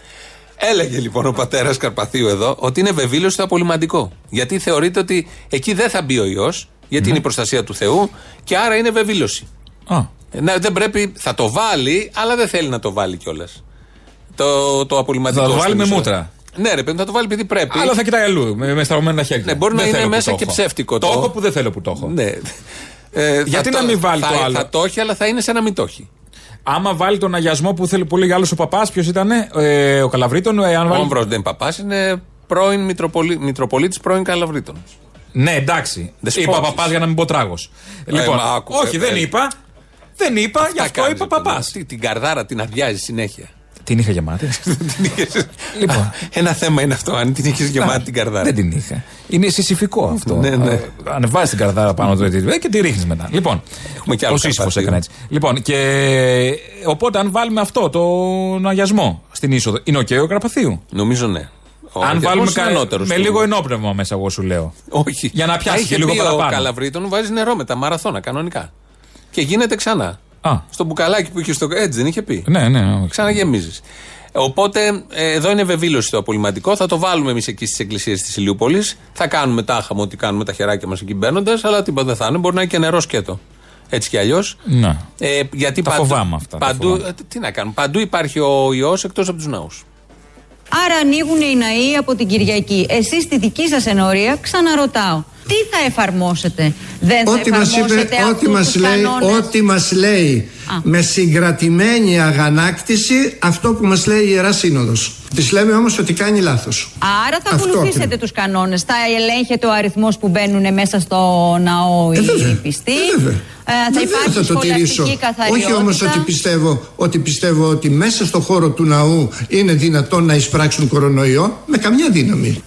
Έλεγε λοιπόν ο πατέρας Καρπαθίου εδώ ότι είναι βεβήλωση το απολυμαντικό. Γιατί θεωρείται ότι εκεί δεν θα μπει ο ιό, γιατί είναι η προστασία του Θεού και άρα είναι βεβήλωση. Α, Ε, ναι, δεν πρέπει, θα το βάλει, αλλά δεν θέλει να το βάλει κιόλας. Το, το απολυμαντικό. Θα το βάλει στην με ουσία. μούτρα. Ναι, ρε παιδί, θα το βάλει επειδή πρέπει. Αλλά θα κοιτάει αλλού, με, με σταυρωμένα χέρια. Ναι, μπορεί να Δεν είναι θέλω που μέσα το και έχω. ψεύτικο Το το- έχω που δεν θέλω που το έχω. Ναι. Ε, Γιατί θα να μην βάλει θα, το άλλο; Θα το έχει, αλλά θα είναι σαν να μην το έχει. Άμα βάλει τον αγιασμό που θέλει πολύ άλλος ο παπάς, ποιος ήταν, ε, ο Καλαβρίτων, ε, αν Ο βάλει. Όμπρο δεν παπάς, είναι πρώην Μητροπολί... Μητροπολίτης πρώην Καλαβρίτων. Ναι, εντάξει. Δεσπότης. Είπα παπάς για να μην πω τράγος. Λοιπόν, μα άκου, όχι, ε, δεν ε. είπα. Δεν είπα, γι' Τα αυτό κάνεις, είπα ρε παιδί. παπάς. Τι, Την καρδάρα την αδειάζει συνέχεια. Την είχα γεμάτη. Λοιπόν. Ένα θέμα είναι αυτό, αν την έχει γεμάτη την καρδάρα. Δεν την είχα. Είναι συσυφικό αυτό. Ναι, ναι. Ανεβάζει την καρδάρα πάνω του ε, και τη ρίχνεις μετά. Λοιπόν, Έχουμε κι άλλο ο Σίσυφος Καρπαθίο. έκανε έτσι. Λοιπόν, και οπότε αν βάλουμε αυτό, τον αγιασμό στην είσοδο, είναι οκ ο Καρπαθίου; Νομίζω ναι. Ο αν αγιασμός βάλουμε είναι κα- ανώτερος με του- λίγο οινόπνευμα μέσα, εγώ σου λέω. Όχι. Για να πιάσει Θα είχε και λίγο πει παραπάνω. Ο Καλαβρίτων βάζεις νερό με τα μαραθώνα κανονικά. Και γίνεται ξανά. Α, Στο μπουκαλάκι που είχε στο. Έτσι δεν είχε πει. ναι, ναι. όχι. Ξαναγεμίζεις. Οπότε ε, εδώ είναι βεβήλωση το απολυμαντικό. Θα το βάλουμε εμείς εκεί στις εκκλησίες της Ηλιούπολης. Θα κάνουμε τάχαμε ό,τι κάνουμε τα χεράκια μας εκεί μπαίνοντας, αλλά τίποτα δεν θα είναι. Μπορεί να είναι και νερό σκέτο. Έτσι κι αλλιώς. Να. Ε, γιατί Τα παντού, φοβάμαι αυτά, τα Παντού, φοβάμαι. ε, τι να κάνουμε; Παντού υπάρχει ο ιό εκτός από τους ναούς. Άρα ανοίγουν οι ναοί από την Κυριακή. Εσείς στη δική σας ενορία ξαναρωτάω. Τι θα εφαρμόσετε; Δεν θα Ό,τι μας, εφαρμόσετε είπε, αυτούς ό,τι μας τους λέει, κανόνες; ό,τι μας λέει Α. με συγκρατημένη αγανάκτηση αυτό που μας λέει η Ιερά Σύνοδος. Της λέμε όμως ότι κάνει λάθος. Άρα θα Αυτό ακολουθήσετε ακριβώς. τους κανόνες. Θα ελέγχετε ο αριθμός που μπαίνουν μέσα στο ναό Ε, οι βέβαια. πιστοί. Ε, βέβαια. Ε, θα Βεβαίως υπάρχει θα το τηρήσω. σχολαστική καθαριότητα. Όχι όμως ότι πιστεύω, ότι πιστεύω ότι μέσα στο χώρο του ναού είναι δυνατόν να εισπράξουν κορονοϊό με καμιά δύναμη.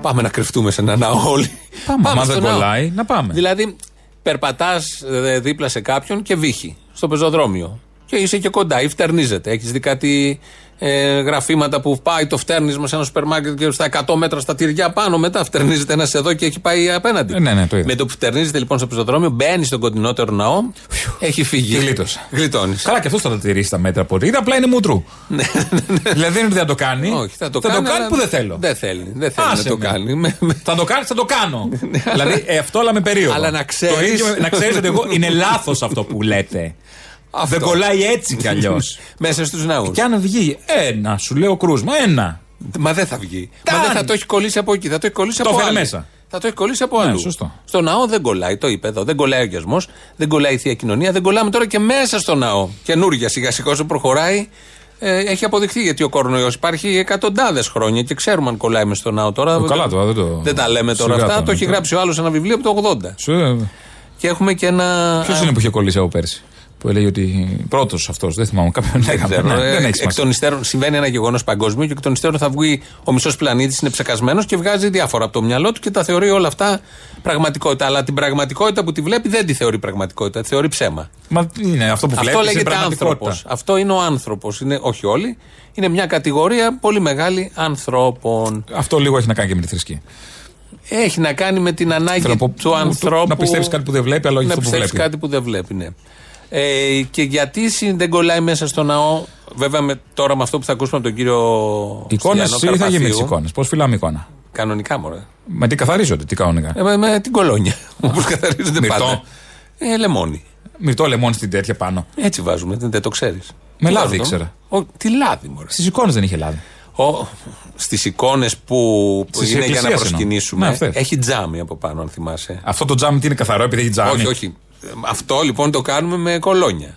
Πάμε να κρυφτούμε σε ένα ναό όλοι. Πάμε, άμα στο δεν ναό. κολλάει, να πάμε. Δηλαδή, περπατάς δίπλα σε κάποιον και βύχει στο πεζοδρόμιο. Και είσαι και κοντά ή φτερνίζεται. Έχεις δει κάτι ε, γραφήματα που πάει το φτέρνισμα σε ένα σούπερ μάρκετ και στα 100 μέτρα στα τυριά πάνω μετά φτερνίζεται ένας εδώ και έχει πάει απέναντι. Ε, ναι, ναι, το είδα. Με το που φτερνίζεται λοιπόν στο πεζοδρόμιο, μπαίνει στον κοντινότερο ναό, έχει φύγει. Και γλίτωσε. Γλιτώνεις. Καλά, και αυτός θα τα τηρήσει τα μέτρα από είδα, απλά είναι μούτρου. *laughs* δηλαδή δεν είναι ότι θα το κάνει. Όχι, θα το θα κάνει, το κάνει αλλά που δεν θέλω. Δεν θέλει. Δεν θέλει Άσε να το με. κάνει. Με- με- Θα το κάνει, θα το κάνω. δηλαδή ε, αυτό αλλά με περίοδο. Αλλά να ξέρεις- Το ίδιο, να ξέρει ότι εγώ είναι λάθος αυτό που λέτε. Αυτό. Δεν κολλάει έτσι κι αλλιώς. *laughs* Μέσα στους ναούς. και αν βγει ένα, σου λέω κρούσμα, ένα. Μα δεν θα βγει. Μα Κάνει. δεν θα το έχει κολλήσει από εκεί. Θα το έχει κολλήσει Το από φέρει άλλο. μέσα. Θα το έχει κολλήσει από Ναι, αλλού. σωστό. Στο ναό δεν κολλάει, το είπε εδώ. Δεν κολλάει ο γιασμό, δεν κολλάει η θεία κοινωνία, δεν κολλάμε τώρα και μέσα στο ναό. Καινούργια σιγά σιγά όσο προχωράει. Ε, έχει αποδειχθεί γιατί ο κορονοϊός υπάρχει εκατοντάδες χρόνια και ξέρουμε αν κολλάει μέσα στο ναό τώρα. Ε, καλά τώρα, δεν το- Δεν τα λέμε τώρα Σιγά αυτά. τώρα, το έχει τώρα. γράψει ο άλλος ένα βιβλίο από το 80. Σου, Και έχουμε και ένα. Ποιος είναι που είχε κολλήσει από πέρσι; Που έλεγε ότι πρώτος αυτός, δεν θυμάμαι κάποιον Δεν λέγαμε. ξέρω. Ναι, Ε, δεν έχει εκ σημασία. των υστέρων συμβαίνει ένα γεγονός παγκόσμιο και εκ των υστέρων θα βγει ο μισός πλανήτης, είναι ψεκασμένος και βγάζει διάφορα από το μυαλό του και τα θεωρεί όλα αυτά πραγματικότητα. Αλλά την πραγματικότητα που τη βλέπει δεν τη θεωρεί πραγματικότητα, τη θεωρεί ψέμα. Μα είναι αυτό που βλέπεις. Αυτό λέγεται άνθρωπος. Αυτό είναι ο άνθρωπος. Όχι όλοι. Είναι μια κατηγορία πολύ μεγάλη ανθρώπων. Αυτό λίγο έχει να κάνει και με τη θρησκεία. Έχει να κάνει με την ανάγκη Θέλω να πω- του μου- ανθρώπου. να πιστεύεις κάτι που δεν βλέπει, αλλά όχι να αυτό που πιστεύεις βλέπει. κάτι που δεν βλέπει, ναι. Ε, και γιατί συ- δεν κολλάει μέσα στο ναό, βέβαια με, τώρα με αυτό που θα ακούσουμε από τον κύριο Εικόνες Στυλιανό ή θα γίνει με τι Καρπαθίου, εικόνες; Πώς φυλάμε εικόνα; Κανονικά, μωρέ. Με τι καθαρίζονται, τι κανονικά; Ε, με, με την κολόνια. Όπως καθαρίζονται Μυρτό. πάντα. Ε, λεμόνι. Μυρτό λεμόνι στην τέτοια πάνω. Έτσι βάζουμε, δεν, δεν το ξέρεις. Με λάδι ήξερα. τι λάδι, μωρέ. Στις εικόνες δεν είχε λάδι. Στις εικόνες που, που Στις είναι για να εκκλησίες εννοώ. προσκυνήσουμε, Ναι, αυτές. έχει τζάμι από πάνω, αν θυμάσαι. Αυτό το τζάμι τι είναι καθαρό επειδή έχει τζάμι; Όχι, όχι. Ε, Αυτό λοιπόν το κάνουμε με κολόνια.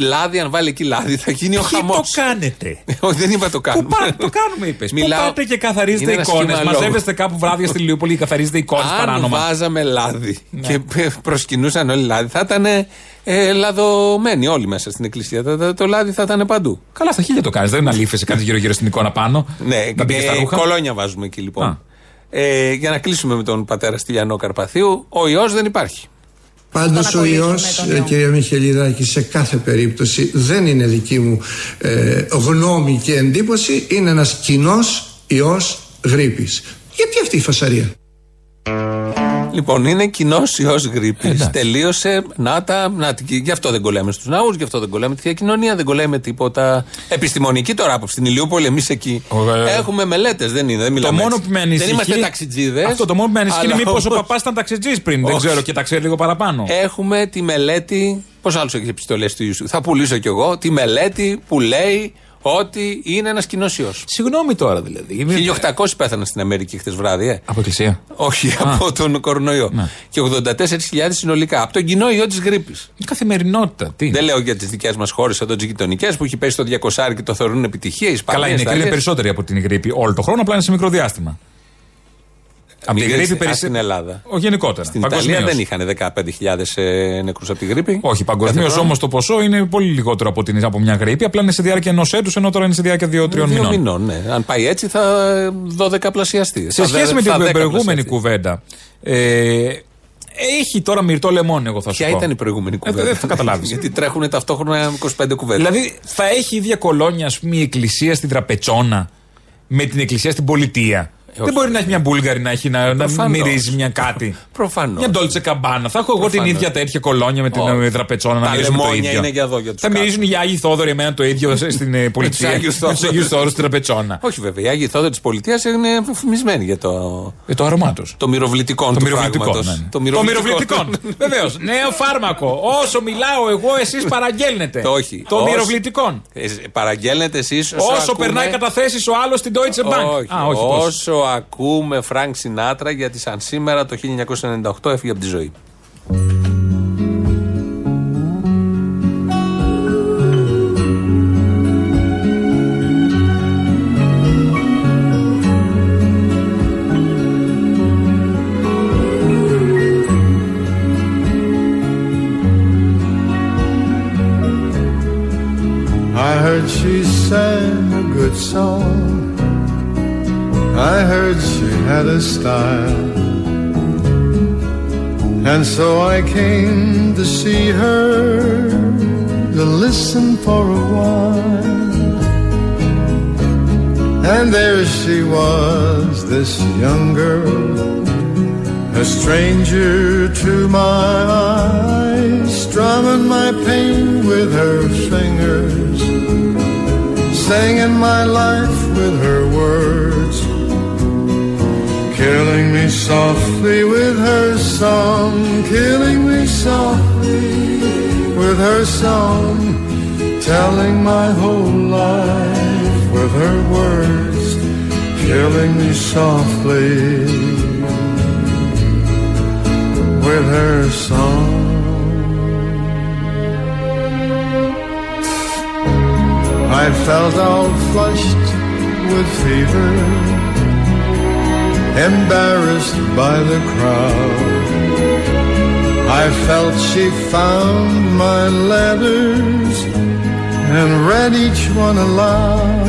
Λάδι, αν βάλει εκεί λάδι, θα γίνει ο Ποιοι χαμός. το κάνετε; *laughs* Όχι, δεν είπα το κάνουμε. Πού πά- το κάνουμε, είπες; Πού Μιλάω- πάτε και καθαρίζετε Είναι ένα εικόνες; σχήμα λόγου. Μαζεύεστε κάπου βράδια στη Λιούπολη και καθαρίζετε εικόνες Αν παράνομα. βάζαμε λάδι και π- προσκυνούσαν όλοι λάδι, θα ήταν ε, λαδωμένοι όλοι μέσα στην εκκλησία. Το, το, το λάδι θα ήταν παντού. Καλά, στα χίλια το κάνεις. Δεν είναι αλήφε, κάνει γύρω-γύρω στην εικόνα πάνω. Ναι, να μπει και στα ε, ρούχα. κολόνια βάζουμε εκεί λοιπόν. Α. Ε, για να κλείσουμε με τον πατέρα Στυλιανό Καρπαθίου, ο ιός δεν υπάρχει. Πάντως ο κολλήσουμε ιός, τον ιό. ε, κυρία Μιχελιδάκη, σε κάθε περίπτωση δεν είναι δική μου ε, γνώμη και εντύπωση, είναι ένας κοινός ιός γρήπης. Γιατί αυτή η φασαρία; Λοιπόν, είναι κοινό ιός γρήπης. Εντάξει. Τελείωσε. Να τα. Να, τη- γι' αυτό δεν κολλάμε στους ναούς, γι' αυτό δεν κολλάμε τη θεία κοινωνία, δεν κολλάμε με τίποτα. Επιστημονική τώρα άποψη. Στην Ηλιούπολη, εμείς εκεί. Ωραία. Έχουμε μελέτες, δεν είναι. Δεν Το μιλάμε μόνο έτσι. που με ανησυχεί. Δεν είμαστε ταξιτζίδες. Αυτό το μόνο που με ανησυχεί είναι μήπως ο παπάς ήταν ταξιτζής πριν. Δεν Όχι. ξέρω και τα ξέρει λίγο παραπάνω. Έχουμε τη μελέτη. Πώς άλλους έχεις επιστολές του Ιησού; Θα πουλήσω κι εγώ. Τη μελέτη που λέει ότι είναι ένας κοινός ιός. Συγγνώμη τώρα δηλαδή. 1800 πέθαναν στην Αμερική χτε βράδυ, ε. Από εκκλησία. Όχι, από τον κορονοϊό. Ναι. Και 84.000 συνολικά. Από τον κοινό ιό της γρήπης. Η καθημερινότητα. Τι είναι; Δεν λέω για τις δικές μας χώρες εδώ, τις γειτονικές που έχει πέσει το 200 και το θεωρούν επιτυχία. Ισπανία, Καλά, οι νεκροί είναι Ιταλία. περισσότεροι από την γρήπη όλο το χρόνο, απλά είναι σε μικρό διάστημα. Από την Μικρή- γρήπη α, περισσότερο. στην Ελλάδα. Όχι, γενικότερα. Στην Ιταλία Παγκοσμίως. δεν είχαν 15.000 ε, νεκρούς από τη γρήπη. Όχι, παγκοσμίως Κάθε χρόνο. όμως το ποσό είναι πολύ λιγότερο από, την, από μια γρήπη. Απλά είναι σε διάρκεια ενός έτους, ενώ τώρα είναι σε διάρκεια δύο-τριών Δύο μηνών. μηνών, ναι. Αν πάει έτσι θα 12 πλασιαστεί. Σε σχέση με την προηγούμενη κουβέντα. Ε, έχει τώρα μυρτό λεμόνι, εγώ θα σου Ποια πω. ήταν η προηγούμενη Ε, κουβέντα; δεν θα καταλάβεις. *laughs* Γιατί τρέχουν ταυτόχρονα 25 κουβέντες. Δηλαδή, θα έχει ίδια κολόνια, ας πούμε, η εκκλησία στην Τραπετσόνα με την εκκλησία στην πολιτεία. Όχι. Δεν μπορεί να έχει μια Μπούλγαρη να, έχει, να, να Προφανώς. μυρίζει μια κάτι. Προφανώς. Μια Ντόλτσε Καμπάνα. Θα έχω εγώ την Προφανώς. ίδια τέτοια κολόνια με την Όχι. ε, Τραπετσόνα να Τα μυρίζουμε το λεμόνια ίδιο. είναι για εδώ, για τους θα κάτω. μυρίζουν οι Άγιοι Θόδωροι εμένα το ίδιο σε- στην ε, *laughs* πολιτεία. Άγιους Με του Θόδωρους. Αγίου Θόδωρους στην Τραπετσόνα. Όχι βέβαια. Οι Άγιοι Θόδωροι της πολιτείας είναι φημισμένοι για το, Ε, το αρωμά τους. το μυροβλητικό Το του μυροβλητικό. πράγματος. ναι, ναι. Το Το μυροβλητικό. μυροβλητικό. *laughs* Βεβαίως. Νέο φάρμακο. Όσο μιλάω εγώ, εσείς *laughs* παραγγέλνετε. Το όχι. Το Όσο- μυροβλητικό. Ε, Παραγγέλνετε εσείς όσο, Όσο ακούμε- περνάει καταθέσεις ο άλλος στην Deutsche Bank. Όχι, Α, όχι πώς. όσο ακούμε Φρανκ Σινάτρα γιατί σαν σήμερα το 1998 έφυγε από τη ζωή. Style. And so I came to see her to listen for a while. And there she was, this young girl, a stranger to my eyes, strumming my pain with her fingers, singing my life with her words, killing me softly with her song, killing me softly with her song, telling my whole life with her words, killing me softly with her song. I felt all flushed with fever, embarrassed by the crowd. I felt she found my letters and read each one aloud.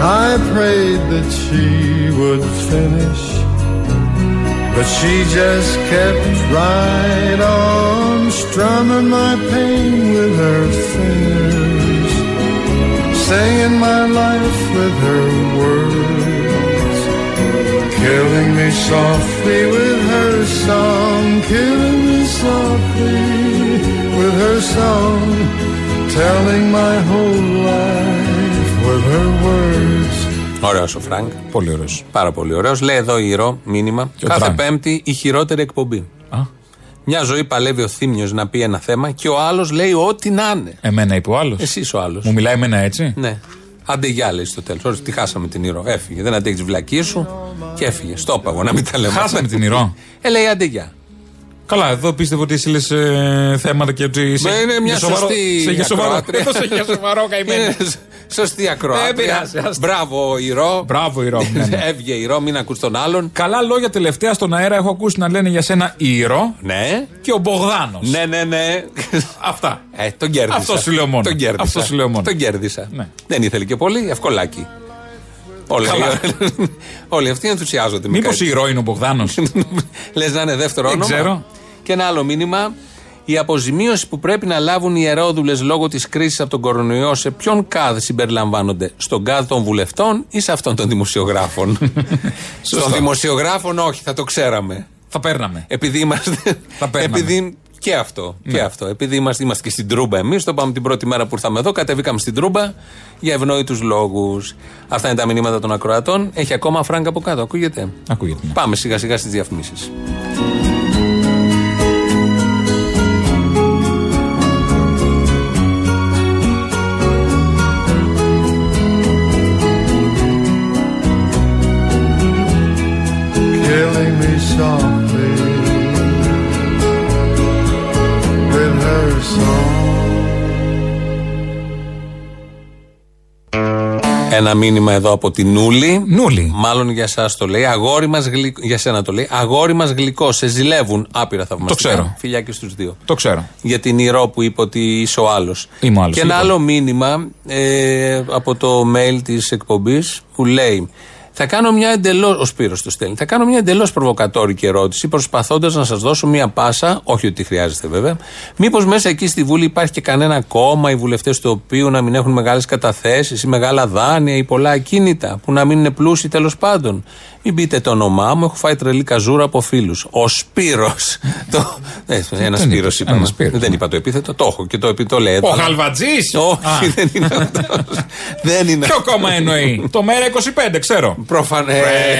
I prayed that she would finish, but she just kept right on strumming my pain with her fingers, singing my life with her words, killing me softly with her song, killing me softly with her song, telling my whole life with her words. Ωραίος ο Φρανκ. Πολύ ωραίος. Πάρα πολύ ωραίος. Λέει εδώ η Ρο, μήνυμα. Και ο Κάθε Τραγκ. Πέμπτη η χειρότερη εκπομπή. Α. Μια ζωή παλεύει ο Θήμιος να πει ένα θέμα και ο άλλος λέει ό,τι να είναι. Εμένα είπε ο άλλος. Εσύ ο άλλος. Μου μιλάει εμένα έτσι; Ναι. Άντε γεια, λέει στο τέλος. Ωραία, τη χάσαμε την Ηρώ. Έφυγε. Δεν αντέχει τι βλακίε σου και έφυγε. Στο είπα εγώ να μην τα λέμε. Χάσαμε την Ηρώ. Ε, λέει άντε γεια. Καλά, εδώ πίστευω ότι εσύ λες ε, θέματα και ότι. είσαι- Μα είναι μια για σοβαρό- σωστή. σε για σοβαρό. ακροάτρια. Εδώ *laughs* σε για σοβαρό καημένο. Είναι Σωστή ακροάτρια. Δεν πειράζει, άστα. Μπράβο, Ηρώ. Μπράβο, Ηρώ. ναι, ναι. *laughs* Έβγε Ηρώ, μην ακούς τον άλλον. Καλά λόγια τελευταία στον αέρα έχω ακούσει να λένε για σένα Ήρο Ναι. και ο Μπογδάνος. Ναι, ναι, ναι. Αυτά. Ε, τον κέρδισα. Αυτό σου λέω μόνο. Τον κέρδισα. Αυτό σου λέω μόνο. Τον κέρδισα. Ναι. Δεν ήθελε και πολύ, ευκολάκι. Όλοι, Καλά. *laughs* όλοι αυτοί ενθουσιάζονται. με Μήπως κάτι. Ήρο είναι ο Μπογδάνος; *laughs* Λες να είναι δεύτερο Δεν όνομα. ξέρω. Και ένα άλλο μήνυμα. Η αποζημίωση που πρέπει να λάβουν οι ιερόδουλε λόγω της κρίσης από τον κορονοϊό σε ποιον ΚΑΔ συμπεριλαμβάνονται, στον ΚΑΔ των βουλευτών ή σε αυτόν των δημοσιογράφων; *laughs* Στον δημοσιογράφων όχι, θα το ξέραμε. Θα παίρναμε. Επειδή είμαστε. *laughs* Θα παίρναμε. επειδή και αυτό. Ναι. Και αυτό. Επειδή είμαστε, είμαστε και στην Τρούμπα εμείς, το πάμε την πρώτη μέρα που ήρθαμε εδώ, κατεβήκαμε στην Τρούμπα για ευνόητους λόγους. Αυτά είναι τα μηνύματα των ακροατών. Έχει ακόμα φράγκα από κάτω, ακούγεται; Ακούγεται. ναι. Πάμε σιγά σιγά στις διαφημίσεις. Ένα μήνυμα εδώ από την Νούλη. Νούλη. Μάλλον για εσά το λέει. Αγόρι μας γλυκό. Για σένα το λέει. Αγόρι μας γλυκό. Σε ζηλεύουν. Άπειρα θαυμαστικά. ξέρω. Φιλιά και στους δύο. Το ξέρω. Για την Ηρώ που είπε ότι είσαι ο άλλος. Είμαι ο άλλος, Και ένα λοιπόν. άλλο μήνυμα ε, από το mail της εκπομπής που λέει. Θα κάνω μια εντελώς. Ο Σπύρος το στέλνει. Θα κάνω μια εντελώς προβοκατόρικη ερώτηση, προσπαθώντας να σας δώσω μια πάσα, όχι ότι χρειάζεται βέβαια. Μήπως μέσα εκεί στη Βουλή υπάρχει και κανένα κόμμα, οι βουλευτές του οποίου να μην έχουν μεγάλες καταθέσεις ή μεγάλα δάνεια ή πολλά ακίνητα, που να μην είναι πλούσιοι τέλος πάντων. Μην πείτε το όνομά μου, έχω φάει τρελή καζούρα από φίλους. Ο Σπύρος. το... ε, ένας Δεν Σπύρος είπες, είπαμε. ένας Σπύρος. Δεν είπα το επίθετο, το έχω και το, επί- το λέει. Ο Αλλά- Χαλβατζής. Όχι, δεν είναι αυτός. *laughs* δεν είναι Ποιο κόμμα εννοεί; Το Μέρα 25, ξέρω. Προφανέ.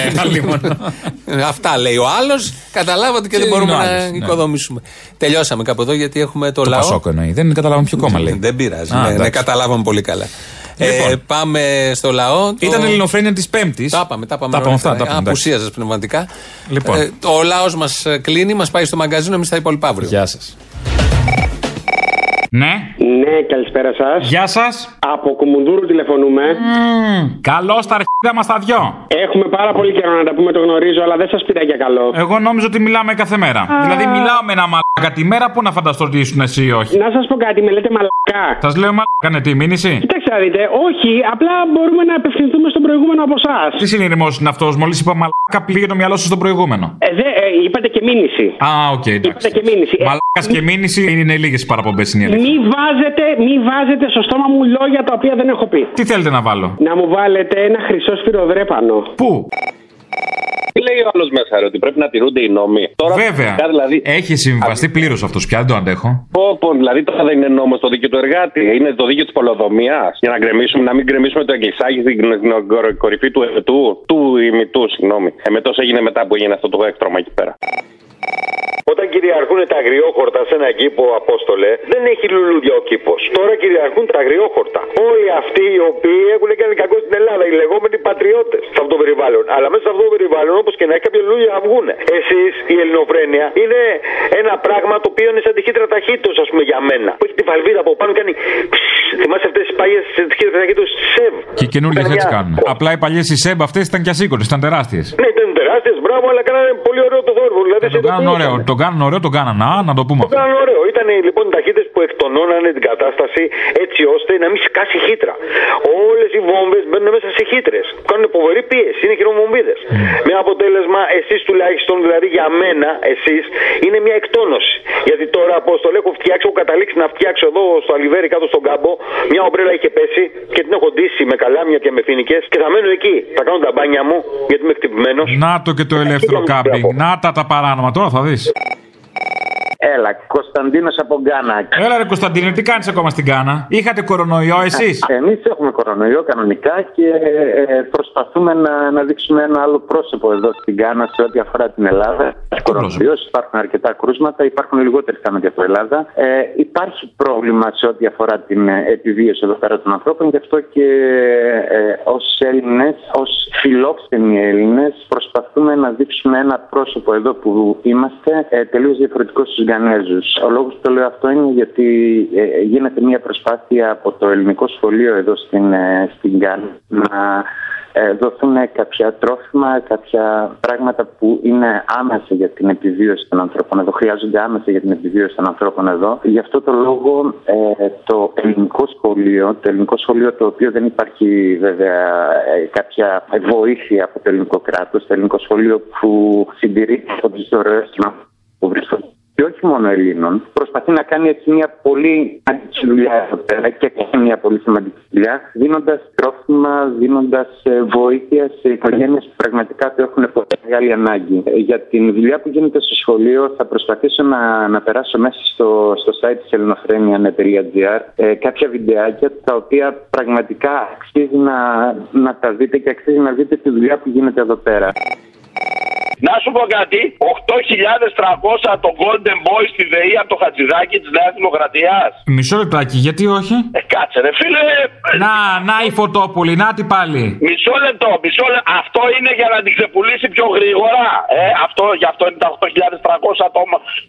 Ε, τα λίμωνα. *laughs* Αυτά λέει ο άλλος. Καταλάβατε και Και δεν μπορούμε είναι ο να άλλος, ναι. οικοδομήσουμε. Τελειώσαμε κάπου εδώ γιατί έχουμε το, Το λαό. Πασόκ εννοεί. Δεν καταλάβαμε ποιο κόμμα λέει. Δεν πειράζει. Α, ναι, ναι, εντάξει. καταλάβαμε πολύ καλά. Λοιπόν. Ε, πάμε στο λαό. Το- Ήταν ελληνοφρένεια της Πέμπτης. Τα είπαμε, τα είπαμε. Τα είπαμε αυτά. νωρίτερα. Τα είπαμε, εντάξει. Απουσίαζες πνευματικά. Λοιπόν. Ε, ο λαός μας κλείνει, μας πάει στο μαγκαζίνο, εμείς τα υπόλοιπα αύριο. Γεια σας. Ναι. Ναι, καλησπέρα σας. Γεια σας. Από Κουμουνδούρου τηλεφωνούμε. Καλό στα αρχίδια μας τα δυο. Έχουμε πάρα πολύ καιρό να τα πούμε, το γνωρίζω, αλλά δεν σας πήρα για καλό. Εγώ νόμιζα ότι μιλάμε κάθε μέρα. Δηλαδή, μιλάω με ένα μαλάκα τη μέρα που να φανταστώ ότι ήσουν εσύ ή όχι; Να σας πω κάτι, με λέτε μαλακά. Σας λέω μαλάκα, ναι, τι μήνυση. Κοιτάξτε να δείτε, όχι, απλά μπορούμε να απευθυνθούμε στον προηγούμενο από εσάς. Τι συνειρμό είναι αυτός, μόλις είπα μαλάκα, πήγε το μυαλό σου στο προηγούμενο. Ε, δε, ε, είπατε και μήνυση. Α, οκ, εντάξει. Είπατε και μήνυση. Ε, Μαλάκας και μήνυση είναι λίγες παραπομπές είναι η αλήθεια. Μη βάζετε, μη βάζετε στο στόμα μου λόγια τα οποία δεν έχω πει. Τι θέλετε να βάλω; Να μου βάλετε ένα χρυσό σφυροδρέπανο. Πού; Τι λέει ο άλλος μέσα, ρε, ότι πρέπει να τηρούνται οι νόμοι. Τώρα, Βέβαια. φυσικά, Δηλαδή, Έχει συμβαστεί πλήρως αυτός πια, δεν το αντέχω. πω, πω, δηλαδή τώρα δεν είναι νόμος το δίκαιο του εργάτη. Είναι το δίκαιο της πολεοδομίας. Για να γκρεμίσουμε, να μην γκρεμίσουμε το εγκλησάκι στην στην κορ- κορυφή του εμετού. Του ημιτού, συγγνώμη. Εμετό έγινε μετά που έγινε αυτό το έκτρωμα εκεί πέρα. Όταν κυριαρχούν τα αγριόχορτα σε ένα κήπο, Απόστολε, δεν έχει λουλούδια ο κήπο. Τώρα κυριαρχούν τα αγριόχορτα. Όλοι αυτοί οι οποίοι έχουν κάνει κακό στην Ελλάδα, οι λεγόμενοι πατριώτες σε αυτό το περιβάλλον. Αλλά μέσα σε αυτό το περιβάλλον, όπως και να έχει, κάποια λουλούδια να βγουν. Εσείς, η ελληνοφρένεια, είναι ένα πράγμα το οποίο είναι σαν τη χύτρα ταχύτητος, ας πούμε, για μένα. Που έχει τη βαλβίδα από πάνω και κάνει. ψ, Θυμάσαι αυτέ τι παλιέ χύτρε ταχύτητο τη ΣΕΒ. Και οι καινούργιε Ήταν έτσι μια- κάνουν. Απλά οι παλιέ οι ΣΕΜ αυτέ ήταν και ασήκονε, ήταν τεράστιε. Ναι, ήταν τεράστιε, μπράβο, αλλά κάνανε πολύ ωραίο το θόρυβο. Δηλαδή, Το κάνουν ωραίο, το κάνουν ωραίο, το κάνανε. Α, να το πούμε Το αυτό. κάνανε ωραίο. Ήταν λοιπόν οι ταχύτητες που εκτονώνανε την κατάσταση έτσι ώστε να μην σκάσει χύτρα. Όλες οι βόμβες μπαίνουν μέσα σε χύτρες. Κάνουν φοβερή πίεση, είναι χειροβομβίδε. Με αποτέλεσμα, εσείς τουλάχιστον, δηλαδή για μένα, εσείς, είναι μια εκτόνωση. Γιατί τώρα, πώ το λέω, έχω φτιάξει, έχω καταλήξει να φτιάξω εδώ στο αλιβέρι κάτω στον κάμπο, μια ομπρέλα είχε πέσει και την έχω ντύσει με καλάμια και με φοινικέ και θα μένω εκεί. Θα κάνω τα μπάνια μου, γιατί είμαι χτυπημένος. Να το και το ελεύθερο κάμπινγκ. Να τα τα παράνομα, τώρα θα δεις. Έλα, Κωνσταντίνος από Γκάνα. Έλα ρε Κωνσταντίνε, τι κάνεις ακόμα στην Κάνα; Είχατε κορονοϊό εσείς; Εμείς έχουμε κορονοϊό κανονικά και ε, προσπαθούμε να, να δείξουμε ένα άλλο πρόσωπο εδώ στην Κάνα σε ό,τι αφορά την Ελλάδα. Κορονοϊός, υπάρχουν αρκετά κρούσματα, υπάρχουν λιγότεροι θάνατοι από Ελλάδα. Ε, υπάρχει πρόβλημα σε ό,τι αφορά την ε, επιβίωση εδώ πέρα των ανθρώπων, γι' αυτό και ε, ως Έλληνες, ως φιλόξενοι Έλληνες, προσπαθούμε να δείξουμε ένα πρόσωπο εδώ που είμαστε ε, τελείως διαφορετικό στους Γανέζου. Ο λόγος που το λέω αυτό είναι γιατί ε, γίνεται μια προσπάθεια από το ελληνικό σχολείο εδώ στην, ε, στην Γκάνα να ε, δοθούν κάποια τρόφιμα, κάποια πράγματα που είναι άμεσα για την επιβίωση των ανθρώπων εδώ, χρειάζονται άμεσα για την επιβίωση των ανθρώπων εδώ. Γι' αυτό το λόγο ε, το ελληνικό σχολείο, το ελληνικό σχολείο το οποίο δεν υπάρχει βέβαια ε, κάποια βοήθεια από το ελληνικό κράτος, το ελληνικό σχολείο που συντηρεί από τις δωρεές που βρίσκονται και όχι μόνο Ελλήνων, προσπαθεί να κάνει έτσι μια πολύ σημαντική δουλειά εδώ πέρα και κάνει μια πολύ σημαντική δουλειά, δίνοντας τρόφιμα, δίνοντας βοήθεια σε οικογένειες που πραγματικά το έχουν πολύ μεγάλη ανάγκη. Ε, Για την δουλειά που γίνεται στο σχολείο, θα προσπαθήσω να, να περάσω μέσα στο, στο site της ελληνοφρένια.gr ε, κάποια βιντεάκια τα οποία πραγματικά αξίζει να, να τα δείτε και αξίζει να δείτε τη δουλειά που γίνεται εδώ πέρα. Να σου πω κάτι, 8.300 το Golden Boy στη ΔΕΗ από το Χατζηδάκι της Νέας Δημοκρατίας. Μισό λεπτάκι, γιατί όχι; Ε, κάτσε ρε φίλε. Να, να η φωτόπουλη, να τι πάλι. Μισό λεπτό, μισό λεπτό. Αυτό είναι για να την ξεπουλήσει πιο γρήγορα. Ε, αυτό, γι' αυτό είναι τα 8.300 το,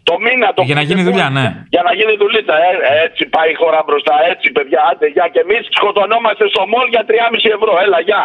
το μήνα. Το Για να γίνει δουλειά, ναι. Για να γίνει δουλίτσα. Ε, έτσι πάει η χώρα μπροστά. Έτσι, παιδιά, άντε, για και εμείς σκοτωνόμαστε στο μόλ για 3,5 ευρώ. Έλα, γεια.